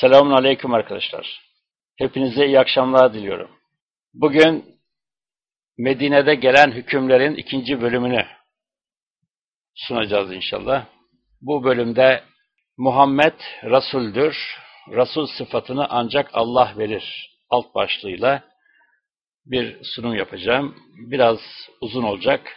Selamun Aleyküm arkadaşlar. Hepinize iyi akşamlar diliyorum. Bugün Medine'de gelen hükümlerin ikinci bölümünü sunacağız inşallah. Bu bölümde Muhammed Resul'dür, Resul sıfatını ancak Allah verir alt başlığıyla bir sunum yapacağım. Biraz uzun olacak.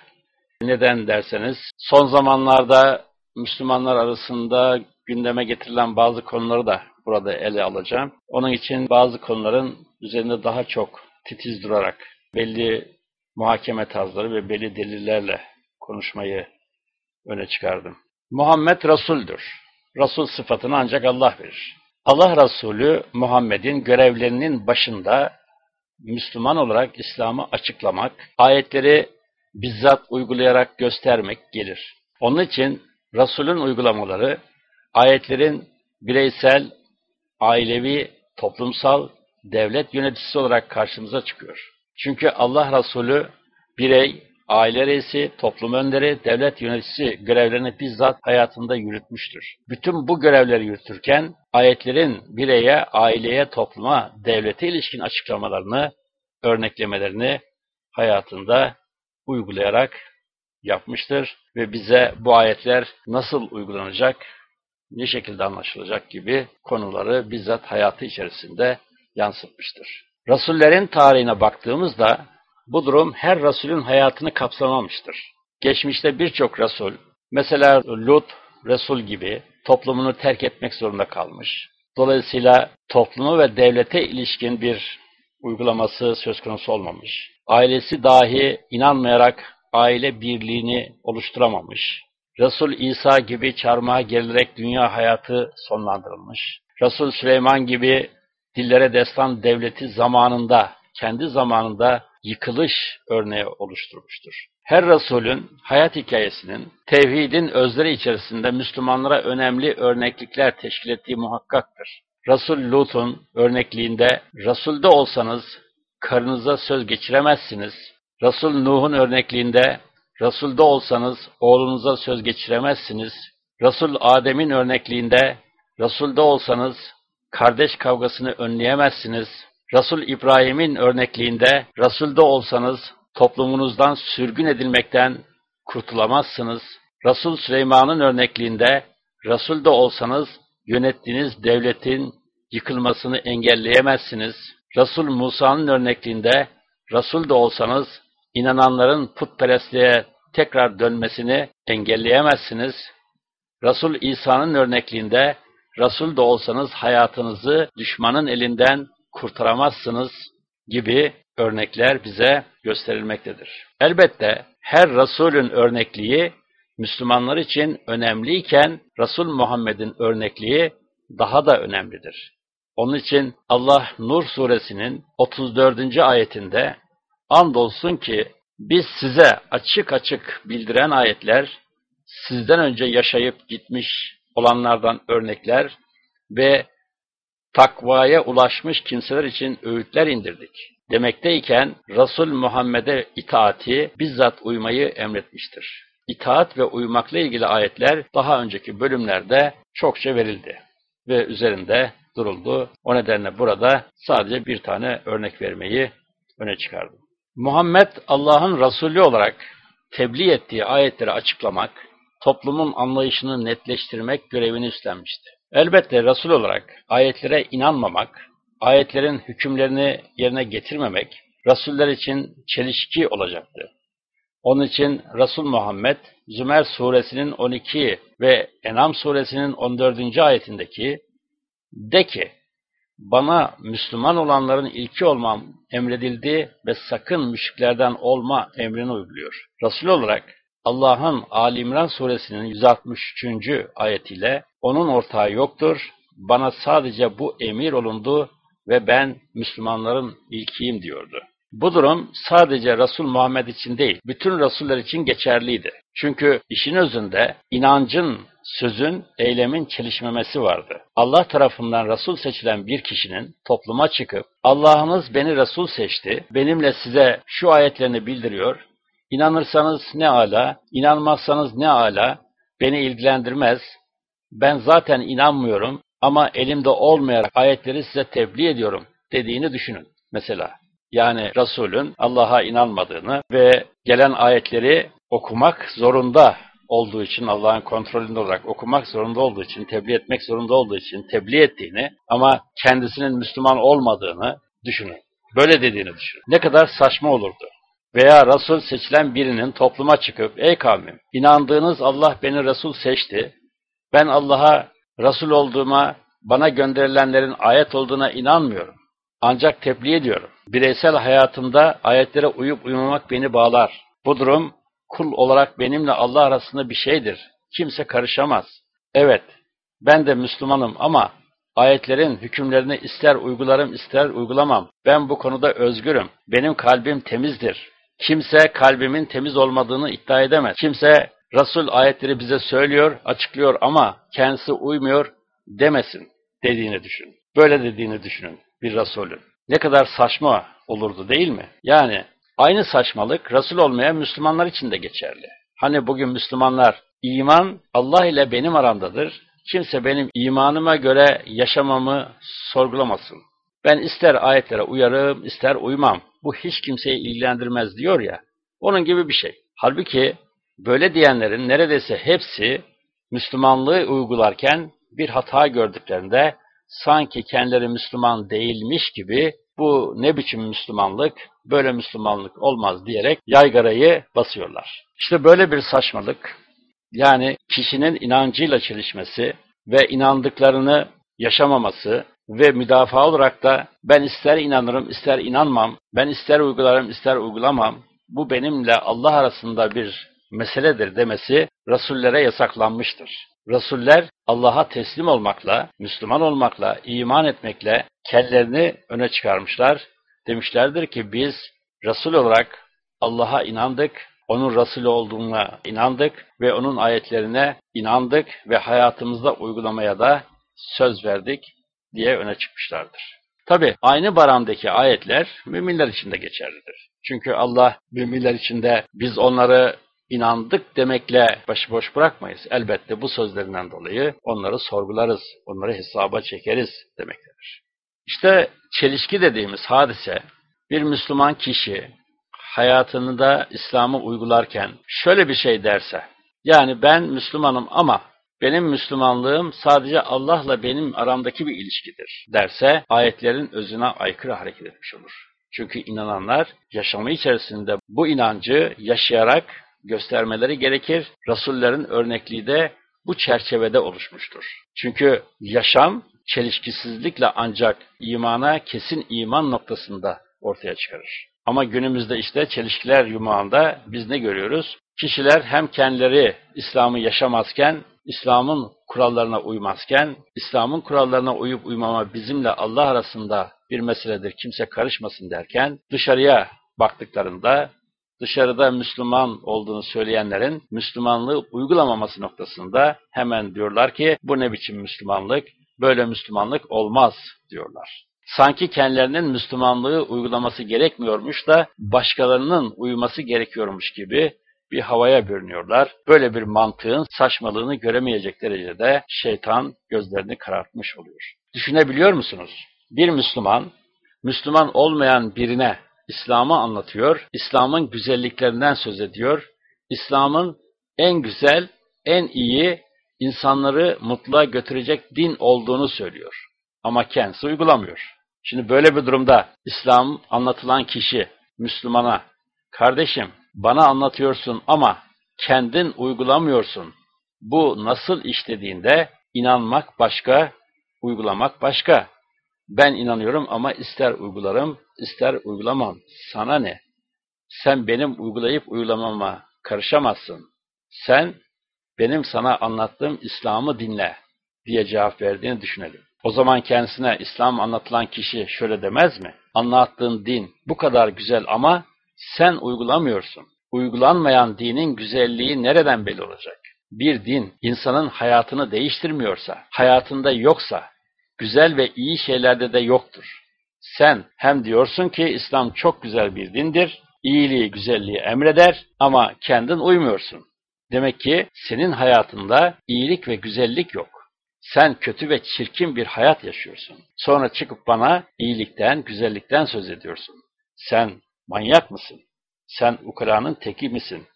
Neden derseniz son zamanlarda Müslümanlar arasında gündeme getirilen bazı konuları da burada ele alacağım. Onun için bazı konuların üzerinde daha çok titiz durarak belli muhakeme tarzları ve belli delillerle konuşmayı öne çıkardım. Muhammed Resul'dür. Resul sıfatını ancak Allah verir. Allah Resulü Muhammed'in görevlerinin başında Müslüman olarak İslam'ı açıklamak, ayetleri bizzat uygulayarak göstermek gelir. Onun için Resul'ün uygulamaları ayetlerin bireysel, ailevi, toplumsal, devlet yöneticisi olarak karşımıza çıkıyor. Çünkü Allah Resulü birey, aile reisi, toplum önderi, devlet yöneticisi görevlerini bizzat hayatında yürütmüştür. Bütün bu görevleri yürütürken ayetlerin bireye, aileye, topluma, devlete ilişkin açıklamalarını, örneklemelerini hayatında uygulayarak yapmıştır ve bize bu ayetler nasıl uygulanacak, ne şekilde anlaşılacak gibi konuları bizzat hayatı içerisinde yansıtmıştır. Rasullerin tarihine baktığımızda bu durum her Resulün hayatını kapsamamıştır. Geçmişte birçok Resul, mesela Lut Resul gibi toplumunu terk etmek zorunda kalmış. Dolayısıyla toplumu ve devlete ilişkin bir uygulaması söz konusu olmamış. Ailesi dahi inanmayarak aile birliğini oluşturamamış. Resul İsa gibi çarmıha gerilerek dünya hayatı sonlandırılmış. Resul Süleyman gibi dillere destan devleti zamanında, kendi zamanında yıkılış örneği oluşturmuştur. Her Resulün hayat hikayesinin tevhidin özleri içerisinde Müslümanlara önemli örneklikler teşkil ettiği muhakkaktır. Resul Lut'un örnekliğinde Resul'de olsanız karınıza söz geçiremezsiniz. Resul Nuh'un örnekliğinde Resul'de olsanız oğlunuza söz geçiremezsiniz. Resul Adem'in örnekliğinde Resul'de olsanız kardeş kavgasını önleyemezsiniz. Resul İbrahim'in örnekliğinde Resul'de olsanız toplumunuzdan sürgün edilmekten kurtulamazsınız. Resul Süleyman'ın örnekliğinde Resul'de olsanız yönettiğiniz devletin yıkılmasını engelleyemezsiniz. Resul Musa'nın örnekliğinde Resul olsanız inananların putperestliğe tekrar dönmesini engelleyemezsiniz. Resul İsa'nın örnekliğinde Resul de olsanız hayatınızı düşmanın elinden kurtaramazsınız gibi örnekler bize gösterilmektedir. Elbette her Resulün örnekliği Müslümanlar için önemliyken Resul Muhammed'in örnekliği daha da önemlidir. Onun için Allah Nur suresinin 34. ayetinde andolsun ki biz size açık açık bildiren ayetler sizden önce yaşayıp gitmiş olanlardan örnekler ve takvaya ulaşmış kimseler için öğütler indirdik. Demekteyken Resul Muhammed'e itaati bizzat uymayı emretmiştir. İtaat ve uymakla ilgili ayetler daha önceki bölümlerde çokça verildi ve üzerinde duruldu. O nedenle burada sadece bir tane örnek vermeyi öne çıkardım. Muhammed Allah'ın Resulü olarak tebliğ ettiği ayetleri açıklamak, toplumun anlayışını netleştirmek görevini üstlenmişti. Elbette Resul olarak ayetlere inanmamak, ayetlerin hükümlerini yerine getirmemek, Resuller için çelişki olacaktı. Onun için Resul Muhammed, Zümer suresinin 12 ve Enam suresinin 14. ayetindeki de ki, bana Müslüman olanların ilki olmam emredildi ve sakın müşriklerden olma emrini uyguluyor. Resul olarak Allah'ın Ali İmran suresinin 163. ayetiyle onun ortağı yoktur, bana sadece bu emir olundu ve ben Müslümanların ilkiyim diyordu. Bu durum sadece Resul Muhammed için değil, bütün Resuller için geçerliydi. Çünkü işin özünde inancın, sözün, eylemin çelişmemesi vardı. Allah tarafından Resul seçilen bir kişinin topluma çıkıp, Allah'ınız beni Resul seçti, benimle size şu ayetlerini bildiriyor, İnanırsanız ne ala, inanmazsanız ne ala, beni ilgilendirmez, ben zaten inanmıyorum, ama elimde olmayarak ayetleri size tebliğ ediyorum dediğini düşünün mesela. Yani Resul'ün Allah'a inanmadığını ve gelen ayetleri okumak zorunda olduğu için, Allah'ın kontrolünde olarak okumak zorunda olduğu için, tebliğ etmek zorunda olduğu için tebliğ ettiğini ama kendisinin Müslüman olmadığını düşünün. Böyle dediğini düşünün. Ne kadar saçma olurdu. Veya Resul seçilen birinin topluma çıkıp, ey kavmim, inandığınız Allah beni Resul seçti, ben Allah'a Resul olduğuma, bana gönderilenlerin ayet olduğuna inanmıyorum. Ancak tebliğ ediyorum. Bireysel hayatımda ayetlere uyup uymamak beni bağlar. Bu durum kul olarak benimle Allah arasında bir şeydir. Kimse karışamaz. Evet, ben de Müslümanım ama ayetlerin hükümlerini ister uygularım ister uygulamam. Ben bu konuda özgürüm. Benim kalbim temizdir. Kimse kalbimin temiz olmadığını iddia edemez. Kimse Resul ayetleri bize söylüyor, açıklıyor ama kendisi uymuyor demesin dediğini düşün. Böyle dediğini düşünün bir Resulün. Ne kadar saçma olurdu değil mi? Yani aynı saçmalık Resul olmayan Müslümanlar için de geçerli. Hani bugün Müslümanlar iman Allah ile benim aramdadır. Kimse benim imanıma göre yaşamamı sorgulamasın. Ben ister ayetlere uyarım, ister uymam. Bu hiç kimseyi ilgilendirmez diyor ya. Onun gibi bir şey. Halbuki böyle diyenlerin neredeyse hepsi Müslümanlığı uygularken bir hata gördüklerinde sanki kendileri Müslüman değilmiş gibi bu ne biçim Müslümanlık, böyle Müslümanlık olmaz diyerek yaygarayı basıyorlar. İşte böyle bir saçmalık, yani kişinin inancıyla çelişmesi ve inandıklarını yaşamaması ve müdafaa olarak da ben ister inanırım ister inanmam, ben ister uygularım ister uygulamam, bu benimle Allah arasında bir meseledir demesi Resullere yasaklanmıştır. Resuller Allah'a teslim olmakla, Müslüman olmakla, iman etmekle kellerini öne çıkarmışlar. Demişlerdir ki biz Resul olarak Allah'a inandık, onun Resulü olduğuna inandık ve onun ayetlerine inandık ve hayatımızda uygulamaya da söz verdik diye öne çıkmışlardır. Tabi aynı baramdaki ayetler müminler için de geçerlidir. Çünkü Allah müminler için de biz onları inandık demekle başıboş bırakmayız. Elbette bu sözlerinden dolayı onları sorgularız, onları hesaba çekeriz demektedir. İşte çelişki dediğimiz hadise bir Müslüman kişi hayatını da İslam'ı uygularken şöyle bir şey derse, yani ben Müslümanım ama benim Müslümanlığım sadece Allah'la benim aramdaki bir ilişkidir derse ayetlerin özüne aykırı hareket etmiş olur. Çünkü inananlar yaşamı içerisinde bu inancı yaşayarak göstermeleri gerekir. Rasullerin örnekliği de bu çerçevede oluşmuştur. Çünkü yaşam çelişkisizlikle ancak imana kesin iman noktasında ortaya çıkarır. Ama günümüzde işte çelişkiler yumağında biz ne görüyoruz? Kişiler hem kendileri İslam'ı yaşamazken, İslam'ın kurallarına uymazken, İslam'ın kurallarına uyup uymama bizimle Allah arasında bir meseledir, kimse karışmasın derken, dışarıya baktıklarında dışarıda Müslüman olduğunu söyleyenlerin Müslümanlığı uygulamaması noktasında hemen diyorlar ki bu ne biçim Müslümanlık, böyle Müslümanlık olmaz diyorlar. Sanki kendilerinin Müslümanlığı uygulaması gerekmiyormuş da başkalarının uyması gerekiyormuş gibi bir havaya bürünüyorlar. Böyle bir mantığın saçmalığını göremeyecek derecede şeytan gözlerini karartmış oluyor. Düşünebiliyor musunuz? Bir Müslüman, Müslüman olmayan birine İslam'ı anlatıyor, İslam'ın güzelliklerinden söz ediyor, İslam'ın en güzel, en iyi, insanları mutluğa götürecek din olduğunu söylüyor. Ama kendisi uygulamıyor. Şimdi böyle bir durumda İslam anlatılan kişi Müslümana, kardeşim bana anlatıyorsun ama kendin uygulamıyorsun. Bu nasıl iş dediğinde inanmak başka, uygulamak başka. Ben inanıyorum ama ister uygularım, ister uygulamam. Sana ne? Sen benim uygulayıp uygulamama karışamazsın. Sen benim sana anlattığım İslam'ı dinle diye cevap verdiğini düşünelim. O zaman kendisine İslam anlatılan kişi şöyle demez mi? Anlattığın din bu kadar güzel ama sen uygulamıyorsun. Uygulanmayan dinin güzelliği nereden belli olacak? Bir din insanın hayatını değiştirmiyorsa, hayatında yoksa, güzel ve iyi şeylerde de yoktur. Sen hem diyorsun ki İslam çok güzel bir dindir, iyiliği, güzelliği emreder ama kendin uymuyorsun. Demek ki senin hayatında iyilik ve güzellik yok. Sen kötü ve çirkin bir hayat yaşıyorsun. Sonra çıkıp bana iyilikten, güzellikten söz ediyorsun. Sen manyak mısın? Sen ukaranın teki misin?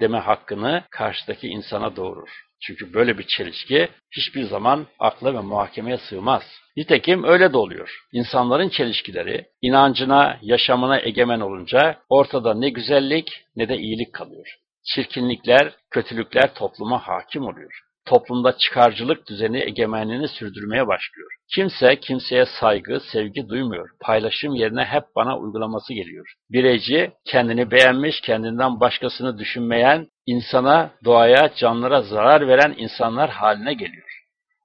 Deme hakkını karşıdaki insana doğurur. Çünkü böyle bir çelişki hiçbir zaman akla ve muhakemeye sığmaz. Nitekim öyle de oluyor. İnsanların çelişkileri inancına, yaşamına egemen olunca ortada ne güzellik ne de iyilik kalıyor. Çirkinlikler, kötülükler topluma hakim oluyor. Toplumda çıkarcılık düzeni egemenliğini sürdürmeye başlıyor. Kimse kimseye saygı, sevgi duymuyor. Paylaşım yerine hep bana uygulaması geliyor. Bireyci, kendini beğenmiş, kendinden başkasını düşünmeyen, insana, doğaya, canlılara zarar veren insanlar haline geliyor.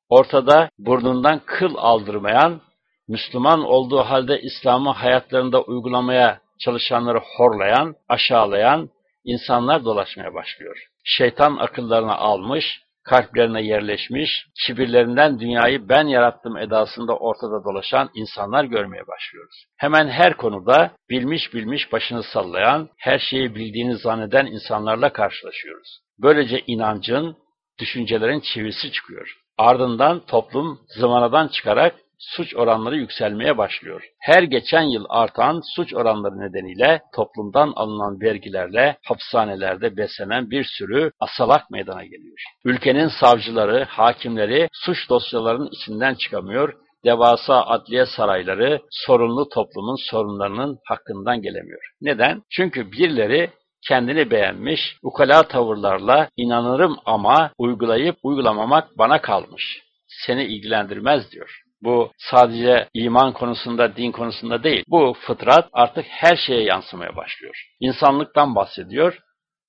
Ortada burnundan kıl aldırmayan, Müslüman olduğu halde İslam'ı hayatlarında uygulamaya çalışanları horlayan, aşağılayan insanlar dolaşmaya başlıyor. Şeytan akıllarına almış, kalplerine yerleşmiş, kibirlerinden dünyayı ben yarattım edasında ortada dolaşan insanlar görmeye başlıyoruz. Hemen her konuda bilmiş bilmiş başını sallayan, her şeyi bildiğini zanneden insanlarla karşılaşıyoruz. Böylece inancın, düşüncelerin çivisi çıkıyor. Ardından toplum zıvanadan çıkarak suç oranları yükselmeye başlıyor. Her geçen yıl artan suç oranları nedeniyle toplumdan alınan vergilerle hapishanelerde beslenen bir sürü asalak meydana geliyor. Ülkenin savcıları, hakimleri suç dosyalarının içinden çıkamıyor, devasa adliye sarayları sorunlu toplumun sorunlarının hakkından gelemiyor. Neden? Çünkü birileri kendini beğenmiş, ukala tavırlarla inanırım ama uygulayıp uygulamamak bana kalmış. Seni ilgilendirmez diyor. Bu sadece iman konusunda, din konusunda değil. Bu fıtrat artık her şeye yansımaya başlıyor. İnsanlıktan bahsediyor,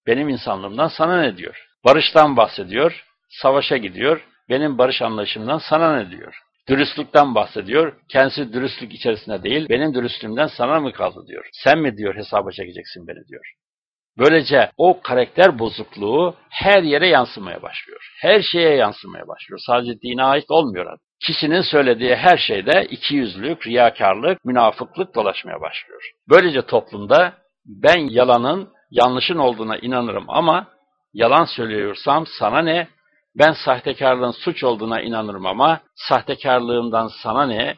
benim insanlığımdan sana ne diyor? Barıştan bahsediyor, savaşa gidiyor, benim barış anlayışımdan sana ne diyor? Dürüstlükten bahsediyor, kendisi dürüstlük içerisinde değil, benim dürüstlüğümden sana mı kaldı diyor. Sen mi diyor hesaba çekeceksin beni diyor. Böylece o karakter bozukluğu her yere yansımaya başlıyor. Her şeye yansımaya başlıyor. Sadece dine ait olmuyor artık. Kişinin söylediği her şeyde ikiyüzlülük, riyakarlık, münafıklık dolaşmaya başlıyor. Böylece toplumda ben yalanın, yanlışın olduğuna inanırım ama yalan söylüyorsam sana ne? Ben sahtekarlığın suç olduğuna inanırım ama sahtekarlığımdan sana ne?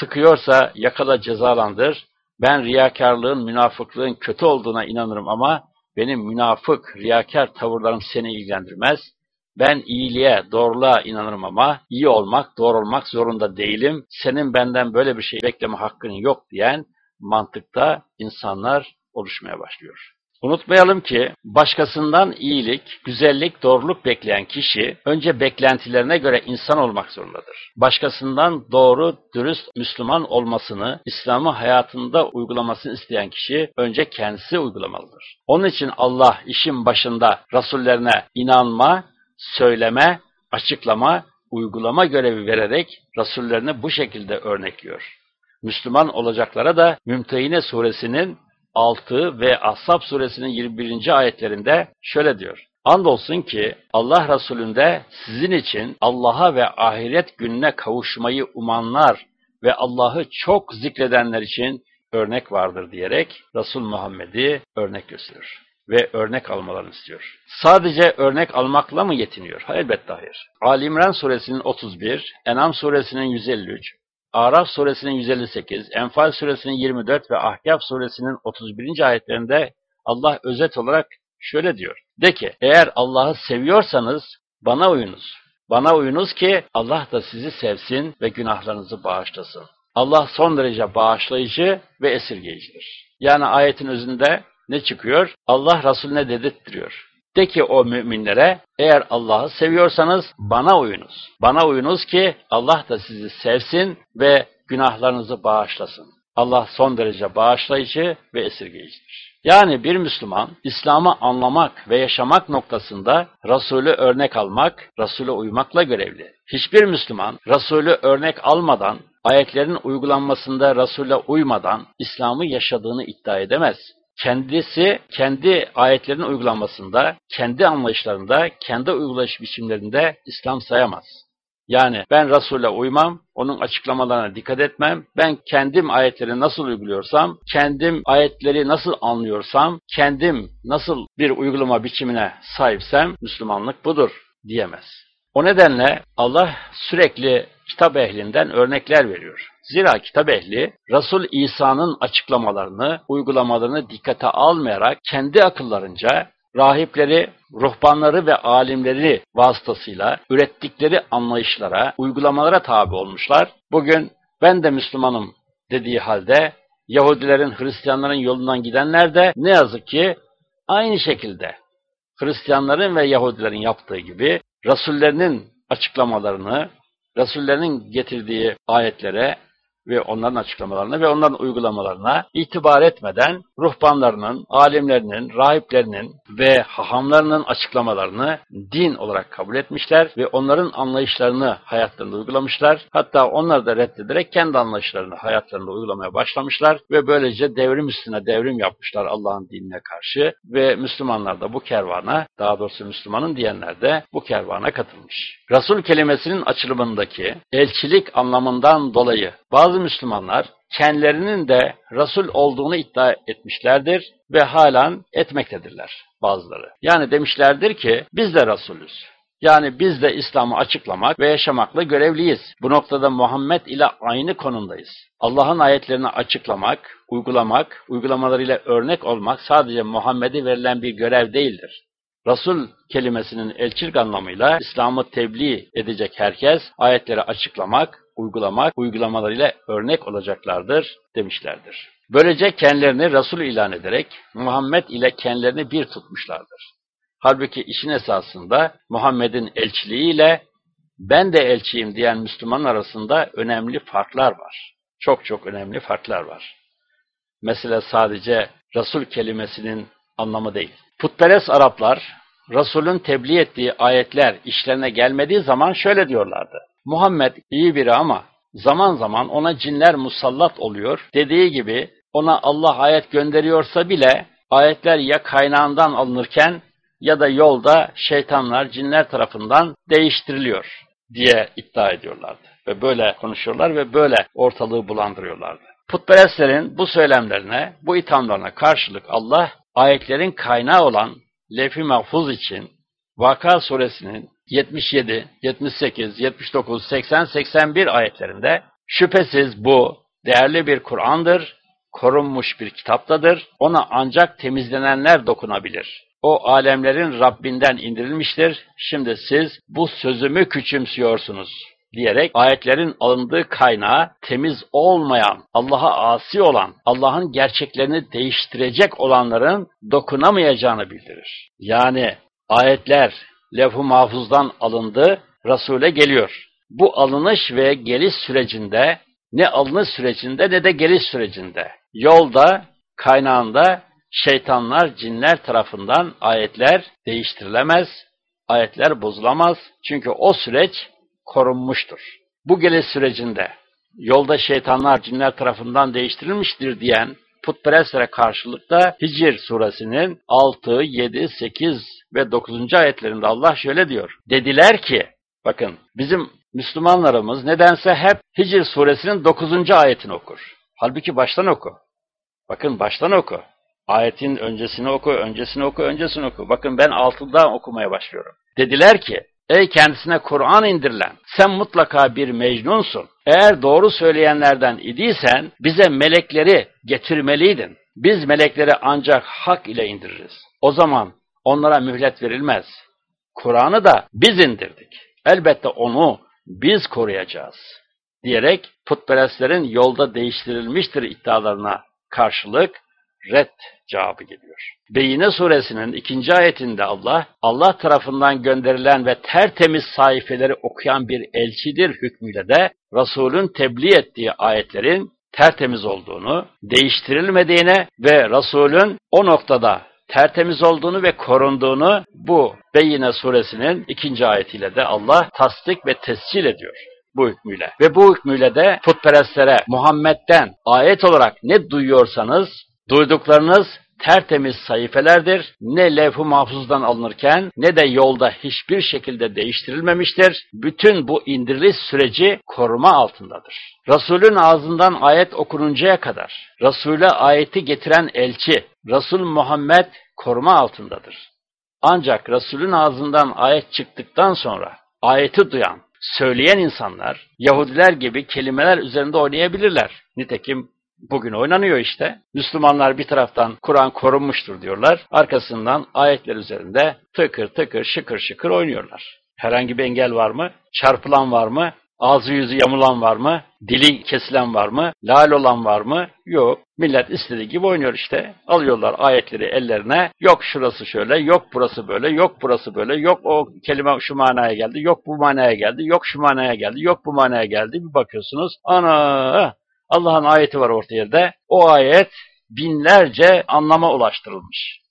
Sıkıyorsa yakala cezalandır. Ben riyakarlığın, münafıklığın kötü olduğuna inanırım ama benim münafık, riyakar tavırlarım seni ilgilendirmez. Ben iyiliğe, doğruluğa inanırım ama iyi olmak, doğru olmak zorunda değilim. Senin benden böyle bir şey bekleme hakkın yok diyen mantıkta insanlar oluşmaya başlıyor. Unutmayalım ki başkasından iyilik, güzellik, doğruluk bekleyen kişi önce beklentilerine göre insan olmak zorundadır. Başkasından doğru, dürüst Müslüman olmasını, İslam'ı hayatında uygulamasını isteyen kişi önce kendisi uygulamalıdır. Onun için Allah işin başında Rasullerine inanma, söyleme, açıklama, uygulama görevi vererek Rasullerine bu şekilde örnekliyor. Müslüman olacaklara da Mümtehine suresinin 6 ve Ashab suresinin 21. ayetlerinde şöyle diyor. Andolsun ki Allah Resulü'nde sizin için Allah'a ve ahiret gününe kavuşmayı umanlar ve Allah'ı çok zikredenler için örnek vardır diyerek Resul Muhammed'i örnek gösteriyor ve örnek almalarını istiyor. Sadece örnek almakla mı yetiniyor? Elbette hayır. Ali İmran suresinin 31, Enam suresinin 153, Araf suresinin 158, Enfal suresinin 24 ve Ahkaf suresinin 31. ayetlerinde Allah özet olarak şöyle diyor. De ki eğer Allah'ı seviyorsanız bana uyunuz. Bana uyunuz ki Allah da sizi sevsin ve günahlarınızı bağışlasın. Allah son derece bağışlayıcı ve esirgeyicidir. Yani ayetin özünde ne çıkıyor? Allah Resulüne dedirttiriyor. De ki o müminlere, eğer Allah'ı seviyorsanız bana uyunuz. Bana uyunuz ki Allah da sizi sevsin ve günahlarınızı bağışlasın. Allah son derece bağışlayıcı ve esirgeyicidir. Yani bir Müslüman, İslam'ı anlamak ve yaşamak noktasında Resulü örnek almak, Resul'e uymakla görevli. Hiçbir Müslüman, Resulü örnek almadan, ayetlerin uygulanmasında Resul'e uymadan İslam'ı yaşadığını iddia edemez kendisi kendi ayetlerin uygulanmasında, kendi anlayışlarında, kendi uygulayış biçimlerinde İslam sayamaz. Yani ben Resul'e uymam, onun açıklamalarına dikkat etmem, ben kendim ayetleri nasıl uyguluyorsam, kendim ayetleri nasıl anlıyorsam, kendim nasıl bir uygulama biçimine sahipsem Müslümanlık budur diyemez. O nedenle Allah sürekli kitap ehlinden örnekler veriyor. Zira kitap ehli Resul İsa'nın açıklamalarını, uygulamalarını dikkate almayarak kendi akıllarınca rahipleri, ruhbanları ve alimleri vasıtasıyla ürettikleri anlayışlara, uygulamalara tabi olmuşlar. Bugün ben de Müslümanım dediği halde Yahudilerin, Hristiyanların yolundan gidenler de ne yazık ki aynı şekilde Hristiyanların ve Yahudilerin yaptığı gibi Rasullerinin açıklamalarını, Rasullerinin getirdiği ayetlere ve onların açıklamalarına ve onların uygulamalarına itibar etmeden ruhbanlarının, alimlerinin, rahiplerinin ve hahamlarının açıklamalarını din olarak kabul etmişler ve onların anlayışlarını hayatlarında uygulamışlar. Hatta onları da reddederek kendi anlayışlarını hayatlarında uygulamaya başlamışlar ve böylece devrim üstüne devrim yapmışlar Allah'ın dinine karşı ve Müslümanlar da bu kervana, daha doğrusu Müslümanın diyenler de bu kervana katılmış. Resul kelimesinin açılımındaki elçilik anlamından dolayı bazı Müslümanlar kendilerinin de Resul olduğunu iddia etmişlerdir ve halen etmektedirler bazıları. Yani demişlerdir ki biz de Resulüz. Yani biz de İslam'ı açıklamak ve yaşamakla görevliyiz. Bu noktada Muhammed ile aynı konumdayız. Allah'ın ayetlerini açıklamak, uygulamak, uygulamalarıyla örnek olmak sadece Muhammed'e verilen bir görev değildir. Rasul kelimesinin elçilik anlamıyla İslam'ı tebliğ edecek herkes ayetleri açıklamak, uygulamak, uygulamalarıyla örnek olacaklardır demişlerdir. Böylece kendilerini Resul ilan ederek Muhammed ile kendilerini bir tutmuşlardır. Halbuki işin esasında Muhammed'in elçiliğiyle ben de elçiyim diyen Müslüman arasında önemli farklar var. Çok çok önemli farklar var. Mesela sadece Resul kelimesinin anlamı değil. Putperest Araplar, Resul'ün tebliğ ettiği ayetler işlerine gelmediği zaman şöyle diyorlardı. Muhammed iyi biri ama zaman zaman ona cinler musallat oluyor. Dediği gibi ona Allah ayet gönderiyorsa bile ayetler ya kaynağından alınırken ya da yolda şeytanlar, cinler tarafından değiştiriliyor diye iddia ediyorlardı. Ve böyle konuşuyorlar ve böyle ortalığı bulandırıyorlardı. Putperestlerin bu söylemlerine, bu ithamlarına karşılık Allah ayetlerin kaynağı olan lef-i mahfuz için Vaka suresinin 77, 78, 79, 80, 81 ayetlerinde şüphesiz bu değerli bir Kur'an'dır, korunmuş bir kitaptadır, ona ancak temizlenenler dokunabilir. O alemlerin Rabbinden indirilmiştir, şimdi siz bu sözümü küçümsüyorsunuz diyerek ayetlerin alındığı kaynağı temiz olmayan, Allah'a asi olan, Allah'ın gerçeklerini değiştirecek olanların dokunamayacağını bildirir. Yani ayetler lef-u mahfuzdan alındı, Resul'e geliyor. Bu alınış ve geliş sürecinde ne alınış sürecinde ne de geliş sürecinde yolda, kaynağında şeytanlar, cinler tarafından ayetler değiştirilemez, ayetler bozulamaz. Çünkü o süreç korunmuştur. Bu geliş sürecinde yolda şeytanlar, cinler tarafından değiştirilmiştir diyen putperestlere karşılıkta Hicr suresinin 6, 7, 8 ve 9. ayetlerinde Allah şöyle diyor. Dediler ki, bakın bizim Müslümanlarımız nedense hep Hicr suresinin 9. ayetini okur. Halbuki baştan oku. Bakın baştan oku. Ayetin öncesini oku, öncesini oku, öncesini oku. Bakın ben altıdan okumaya başlıyorum. Dediler ki, ey kendisine Kur'an indirilen, sen mutlaka bir mecnunsun. Eğer doğru söyleyenlerden idiysen bize melekleri getirmeliydin. Biz melekleri ancak hak ile indiririz. O zaman onlara mühlet verilmez. Kur'an'ı da biz indirdik. Elbette onu biz koruyacağız. Diyerek putperestlerin yolda değiştirilmiştir iddialarına karşılık red cevabı geliyor. Beyine suresinin ikinci ayetinde Allah, Allah tarafından gönderilen ve tertemiz sayfeleri okuyan bir elçidir hükmüyle de Resul'ün tebliğ ettiği ayetlerin tertemiz olduğunu, değiştirilmediğine ve Resul'ün o noktada tertemiz olduğunu ve korunduğunu bu Beyine suresinin ikinci ayetiyle de Allah tasdik ve tescil ediyor bu hükmüyle. Ve bu hükmüyle de putperestlere Muhammed'den ayet olarak ne duyuyorsanız duyduklarınız tertemiz sayfelerdir. Ne levh-u mahfuzdan alınırken ne de yolda hiçbir şekilde değiştirilmemiştir. Bütün bu indiriliş süreci koruma altındadır. Resulün ağzından ayet okununcaya kadar Resul'e ayeti getiren elçi, Resul Muhammed koruma altındadır. Ancak Resulün ağzından ayet çıktıktan sonra ayeti duyan, söyleyen insanlar Yahudiler gibi kelimeler üzerinde oynayabilirler. Nitekim bugün oynanıyor işte. Müslümanlar bir taraftan Kur'an korunmuştur diyorlar. Arkasından ayetler üzerinde tıkır tıkır şıkır şıkır oynuyorlar. Herhangi bir engel var mı? Çarpılan var mı? Ağzı yüzü yamulan var mı? Dili kesilen var mı? Lal olan var mı? Yok. Millet istediği gibi oynuyor işte. Alıyorlar ayetleri ellerine. Yok şurası şöyle, yok burası böyle, yok burası böyle, yok o kelime şu manaya geldi, yok bu manaya geldi, yok şu manaya geldi, yok bu manaya geldi. Bir bakıyorsunuz, ana Allah'ın ayeti var orta yerde. O ayet binlerce anlama ulaştırılmış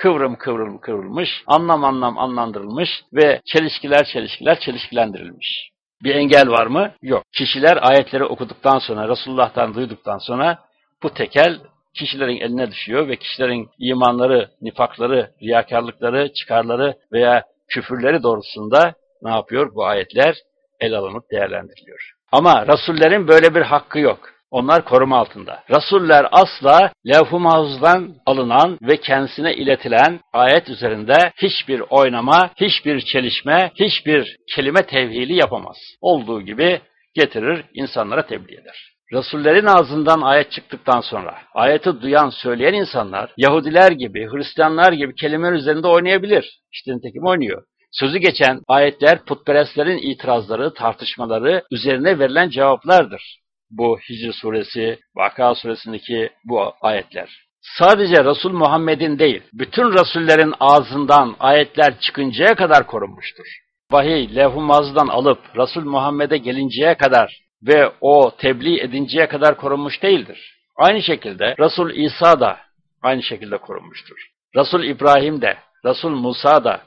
kıvrım kıvrım kıvrılmış, anlam anlam anlandırılmış ve çelişkiler çelişkiler çelişkilendirilmiş. Bir engel var mı? Yok. Kişiler ayetleri okuduktan sonra, Resulullah'tan duyduktan sonra bu tekel kişilerin eline düşüyor ve kişilerin imanları, nifakları, riyakarlıkları, çıkarları veya küfürleri doğrultusunda ne yapıyor? Bu ayetler el alınıp değerlendiriliyor. Ama Resullerin böyle bir hakkı yok. Onlar koruma altında. Rasuller asla levh-u mahfuzdan alınan ve kendisine iletilen ayet üzerinde hiçbir oynama, hiçbir çelişme, hiçbir kelime tevhili yapamaz. Olduğu gibi getirir, insanlara tebliğ eder. Resullerin ağzından ayet çıktıktan sonra ayeti duyan, söyleyen insanlar Yahudiler gibi, Hristiyanlar gibi kelimeler üzerinde oynayabilir. İşte nitekim oynuyor. Sözü geçen ayetler putperestlerin itirazları, tartışmaları üzerine verilen cevaplardır bu Hicr suresi, Vaka suresindeki bu ayetler. Sadece Resul Muhammed'in değil, bütün Resullerin ağzından ayetler çıkıncaya kadar korunmuştur. Vahiy levh-u alıp Resul Muhammed'e gelinceye kadar ve o tebliğ edinceye kadar korunmuş değildir. Aynı şekilde Resul İsa da aynı şekilde korunmuştur. Resul İbrahim de, Resul Musa da,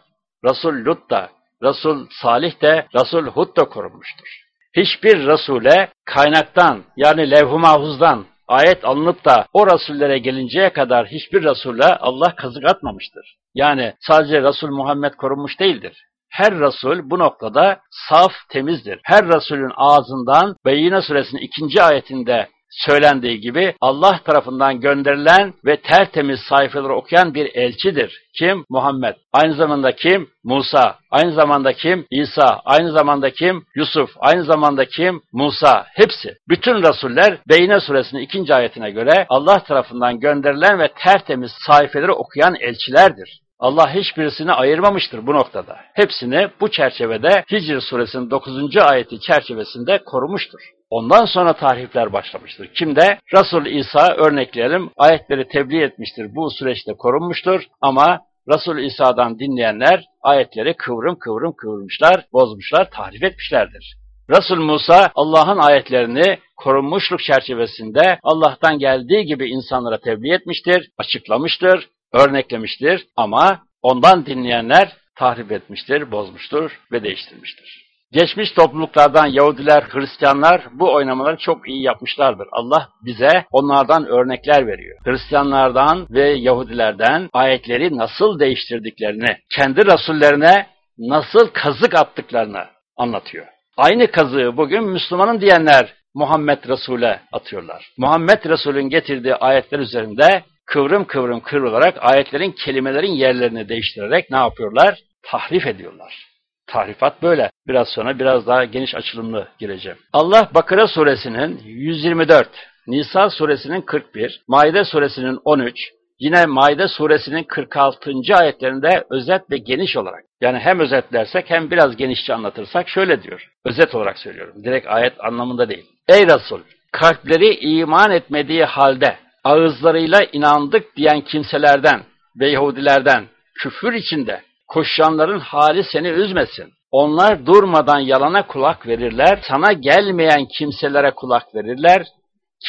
Resul Lut da, Resul Salih de, Resul Hud da korunmuştur hiçbir Resul'e kaynaktan yani levh-u mahfuzdan ayet alınıp da o Resullere gelinceye kadar hiçbir Resul'e Allah kazık atmamıştır. Yani sadece Resul Muhammed korunmuş değildir. Her Resul bu noktada saf, temizdir. Her Resulün ağzından Beyyine suresinin ikinci ayetinde söylendiği gibi Allah tarafından gönderilen ve tertemiz sayfaları okuyan bir elçidir. Kim? Muhammed. Aynı zamanda kim? Musa. Aynı zamanda kim? İsa. Aynı zamanda kim? Yusuf. Aynı zamanda kim? Musa. Hepsi. Bütün Resuller Beyne suresinin ikinci ayetine göre Allah tarafından gönderilen ve tertemiz sayfaları okuyan elçilerdir. Allah hiçbirisini ayırmamıştır bu noktada. Hepsini bu çerçevede Hicr suresinin 9. ayeti çerçevesinde korumuştur. Ondan sonra tahrifler başlamıştır. Kimde? Resul İsa örnekleyelim ayetleri tebliğ etmiştir. Bu süreçte korunmuştur ama Resul İsa'dan dinleyenler ayetleri kıvrım kıvrım kıvırmışlar, bozmuşlar, tahrif etmişlerdir. Resul Musa Allah'ın ayetlerini korunmuşluk çerçevesinde Allah'tan geldiği gibi insanlara tebliğ etmiştir, açıklamıştır, örneklemiştir ama ondan dinleyenler tahrip etmiştir, bozmuştur ve değiştirmiştir. Geçmiş topluluklardan Yahudiler, Hristiyanlar bu oynamaları çok iyi yapmışlardır. Allah bize onlardan örnekler veriyor. Hristiyanlardan ve Yahudilerden ayetleri nasıl değiştirdiklerini, kendi rasullerine nasıl kazık attıklarını anlatıyor. Aynı kazığı bugün Müslümanın diyenler Muhammed Resul'e atıyorlar. Muhammed Resul'ün getirdiği ayetler üzerinde kıvrım kıvrım kıvrılarak ayetlerin kelimelerin yerlerini değiştirerek ne yapıyorlar? Tahrif ediyorlar. Tahrifat böyle. Biraz sonra biraz daha geniş açılımlı gireceğim. Allah Bakara suresinin 124, Nisa suresinin 41, Maide suresinin 13, yine Maide suresinin 46. ayetlerinde özet ve geniş olarak yani hem özetlersek hem biraz genişçe anlatırsak şöyle diyor. Özet olarak söylüyorum. Direkt ayet anlamında değil. Ey Resul! Kalpleri iman etmediği halde ağızlarıyla inandık diyen kimselerden ve Yahudilerden küfür içinde koşanların hali seni üzmesin. Onlar durmadan yalana kulak verirler, sana gelmeyen kimselere kulak verirler,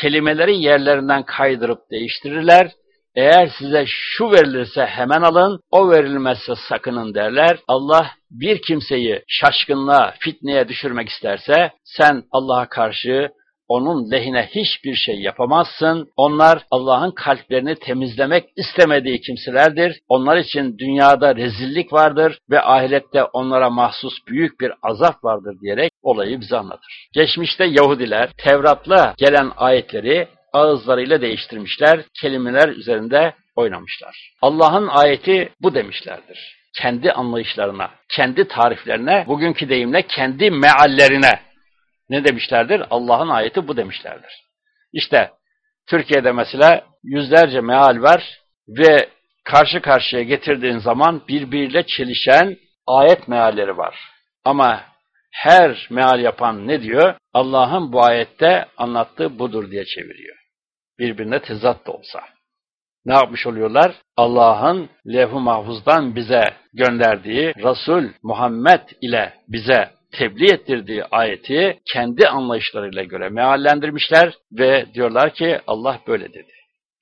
kelimeleri yerlerinden kaydırıp değiştirirler, eğer size şu verilirse hemen alın, o verilmezse sakının derler. Allah bir kimseyi şaşkınlığa, fitneye düşürmek isterse sen Allah'a karşı onun lehine hiçbir şey yapamazsın. Onlar Allah'ın kalplerini temizlemek istemediği kimselerdir. Onlar için dünyada rezillik vardır ve ahirette onlara mahsus büyük bir azap vardır diyerek olayı bize anlatır. Geçmişte Yahudiler Tevrat'la gelen ayetleri ağızlarıyla değiştirmişler, kelimeler üzerinde oynamışlar. Allah'ın ayeti bu demişlerdir. kendi anlayışlarına, kendi tariflerine, bugünkü deyimle kendi meallerine ne demişlerdir? Allah'ın ayeti bu demişlerdir. İşte Türkiye'de mesela yüzlerce meal var ve karşı karşıya getirdiğin zaman birbiriyle çelişen ayet mealleri var. Ama her meal yapan ne diyor? Allah'ın bu ayette anlattığı budur diye çeviriyor. Birbirine tezat da olsa. Ne yapmış oluyorlar? Allah'ın levh-i mahfuzdan bize gönderdiği Resul Muhammed ile bize tebliğ ettirdiği ayeti kendi anlayışlarıyla göre meallendirmişler ve diyorlar ki Allah böyle dedi.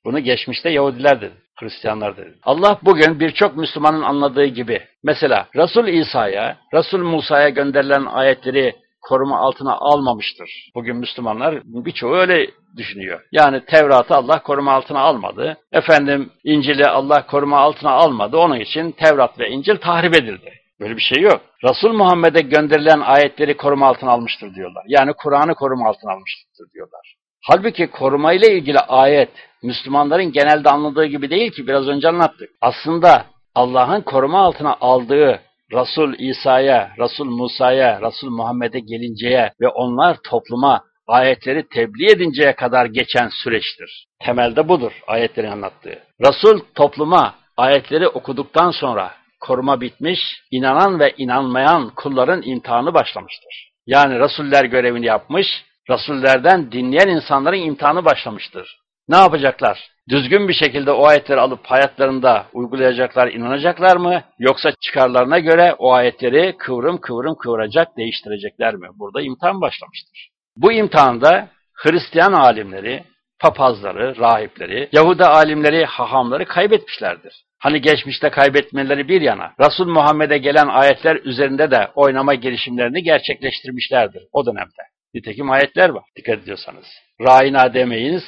Bunu geçmişte Yahudiler dedi, Hristiyanlar dedi. Allah bugün birçok Müslümanın anladığı gibi mesela Resul İsa'ya, Resul Musa'ya gönderilen ayetleri koruma altına almamıştır. Bugün Müslümanlar birçoğu öyle düşünüyor. Yani Tevrat'ı Allah koruma altına almadı. Efendim İncil'i Allah koruma altına almadı. Onun için Tevrat ve İncil tahrip edildi. Böyle bir şey yok. Resul Muhammed'e gönderilen ayetleri koruma altına almıştır diyorlar. Yani Kur'an'ı koruma altına almıştır diyorlar. Halbuki koruma ile ilgili ayet Müslümanların genelde anladığı gibi değil ki biraz önce anlattık. Aslında Allah'ın koruma altına aldığı Resul İsa'ya, Resul Musa'ya, Resul Muhammed'e gelinceye ve onlar topluma ayetleri tebliğ edinceye kadar geçen süreçtir. Temelde budur ayetlerin anlattığı. Resul topluma ayetleri okuduktan sonra koruma bitmiş, inanan ve inanmayan kulların imtihanı başlamıştır. Yani Resuller görevini yapmış, Resullerden dinleyen insanların imtihanı başlamıştır. Ne yapacaklar? Düzgün bir şekilde o ayetleri alıp hayatlarında uygulayacaklar, inanacaklar mı? Yoksa çıkarlarına göre o ayetleri kıvrım kıvrım kıvıracak, değiştirecekler mi? Burada imtihan başlamıştır. Bu imtihanda Hristiyan alimleri, papazları, rahipleri, Yahuda alimleri, hahamları kaybetmişlerdir. Hani geçmişte kaybetmeleri bir yana, Resul Muhammed'e gelen ayetler üzerinde de oynama girişimlerini gerçekleştirmişlerdir o dönemde. Nitekim ayetler var, dikkat ediyorsanız. Ra'ina demeyiniz,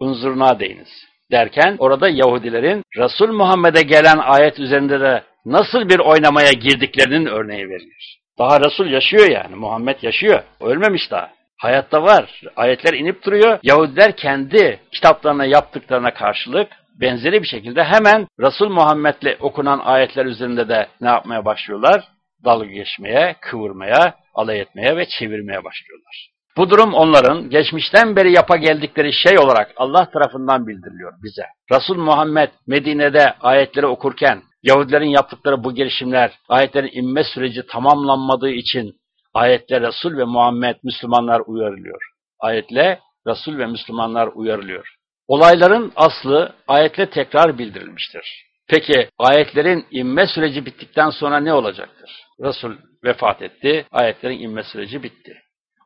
unzurna deyiniz derken orada Yahudilerin Resul Muhammed'e gelen ayet üzerinde de nasıl bir oynamaya girdiklerinin örneği veriliyor. Daha Resul yaşıyor yani, Muhammed yaşıyor, ölmemiş daha. Hayatta var, ayetler inip duruyor. Yahudiler kendi kitaplarına yaptıklarına karşılık benzeri bir şekilde hemen Resul Muhammed'le okunan ayetler üzerinde de ne yapmaya başlıyorlar? Dalga geçmeye, kıvırmaya, alay etmeye ve çevirmeye başlıyorlar. Bu durum onların geçmişten beri yapa geldikleri şey olarak Allah tarafından bildiriliyor bize. Resul Muhammed Medine'de ayetleri okurken Yahudilerin yaptıkları bu girişimler ayetlerin inme süreci tamamlanmadığı için ayetle Resul ve Muhammed Müslümanlar uyarılıyor. Ayetle Resul ve Müslümanlar uyarılıyor. Olayların aslı ayetle tekrar bildirilmiştir. Peki ayetlerin inme süreci bittikten sonra ne olacaktır? Resul vefat etti, ayetlerin inme süreci bitti.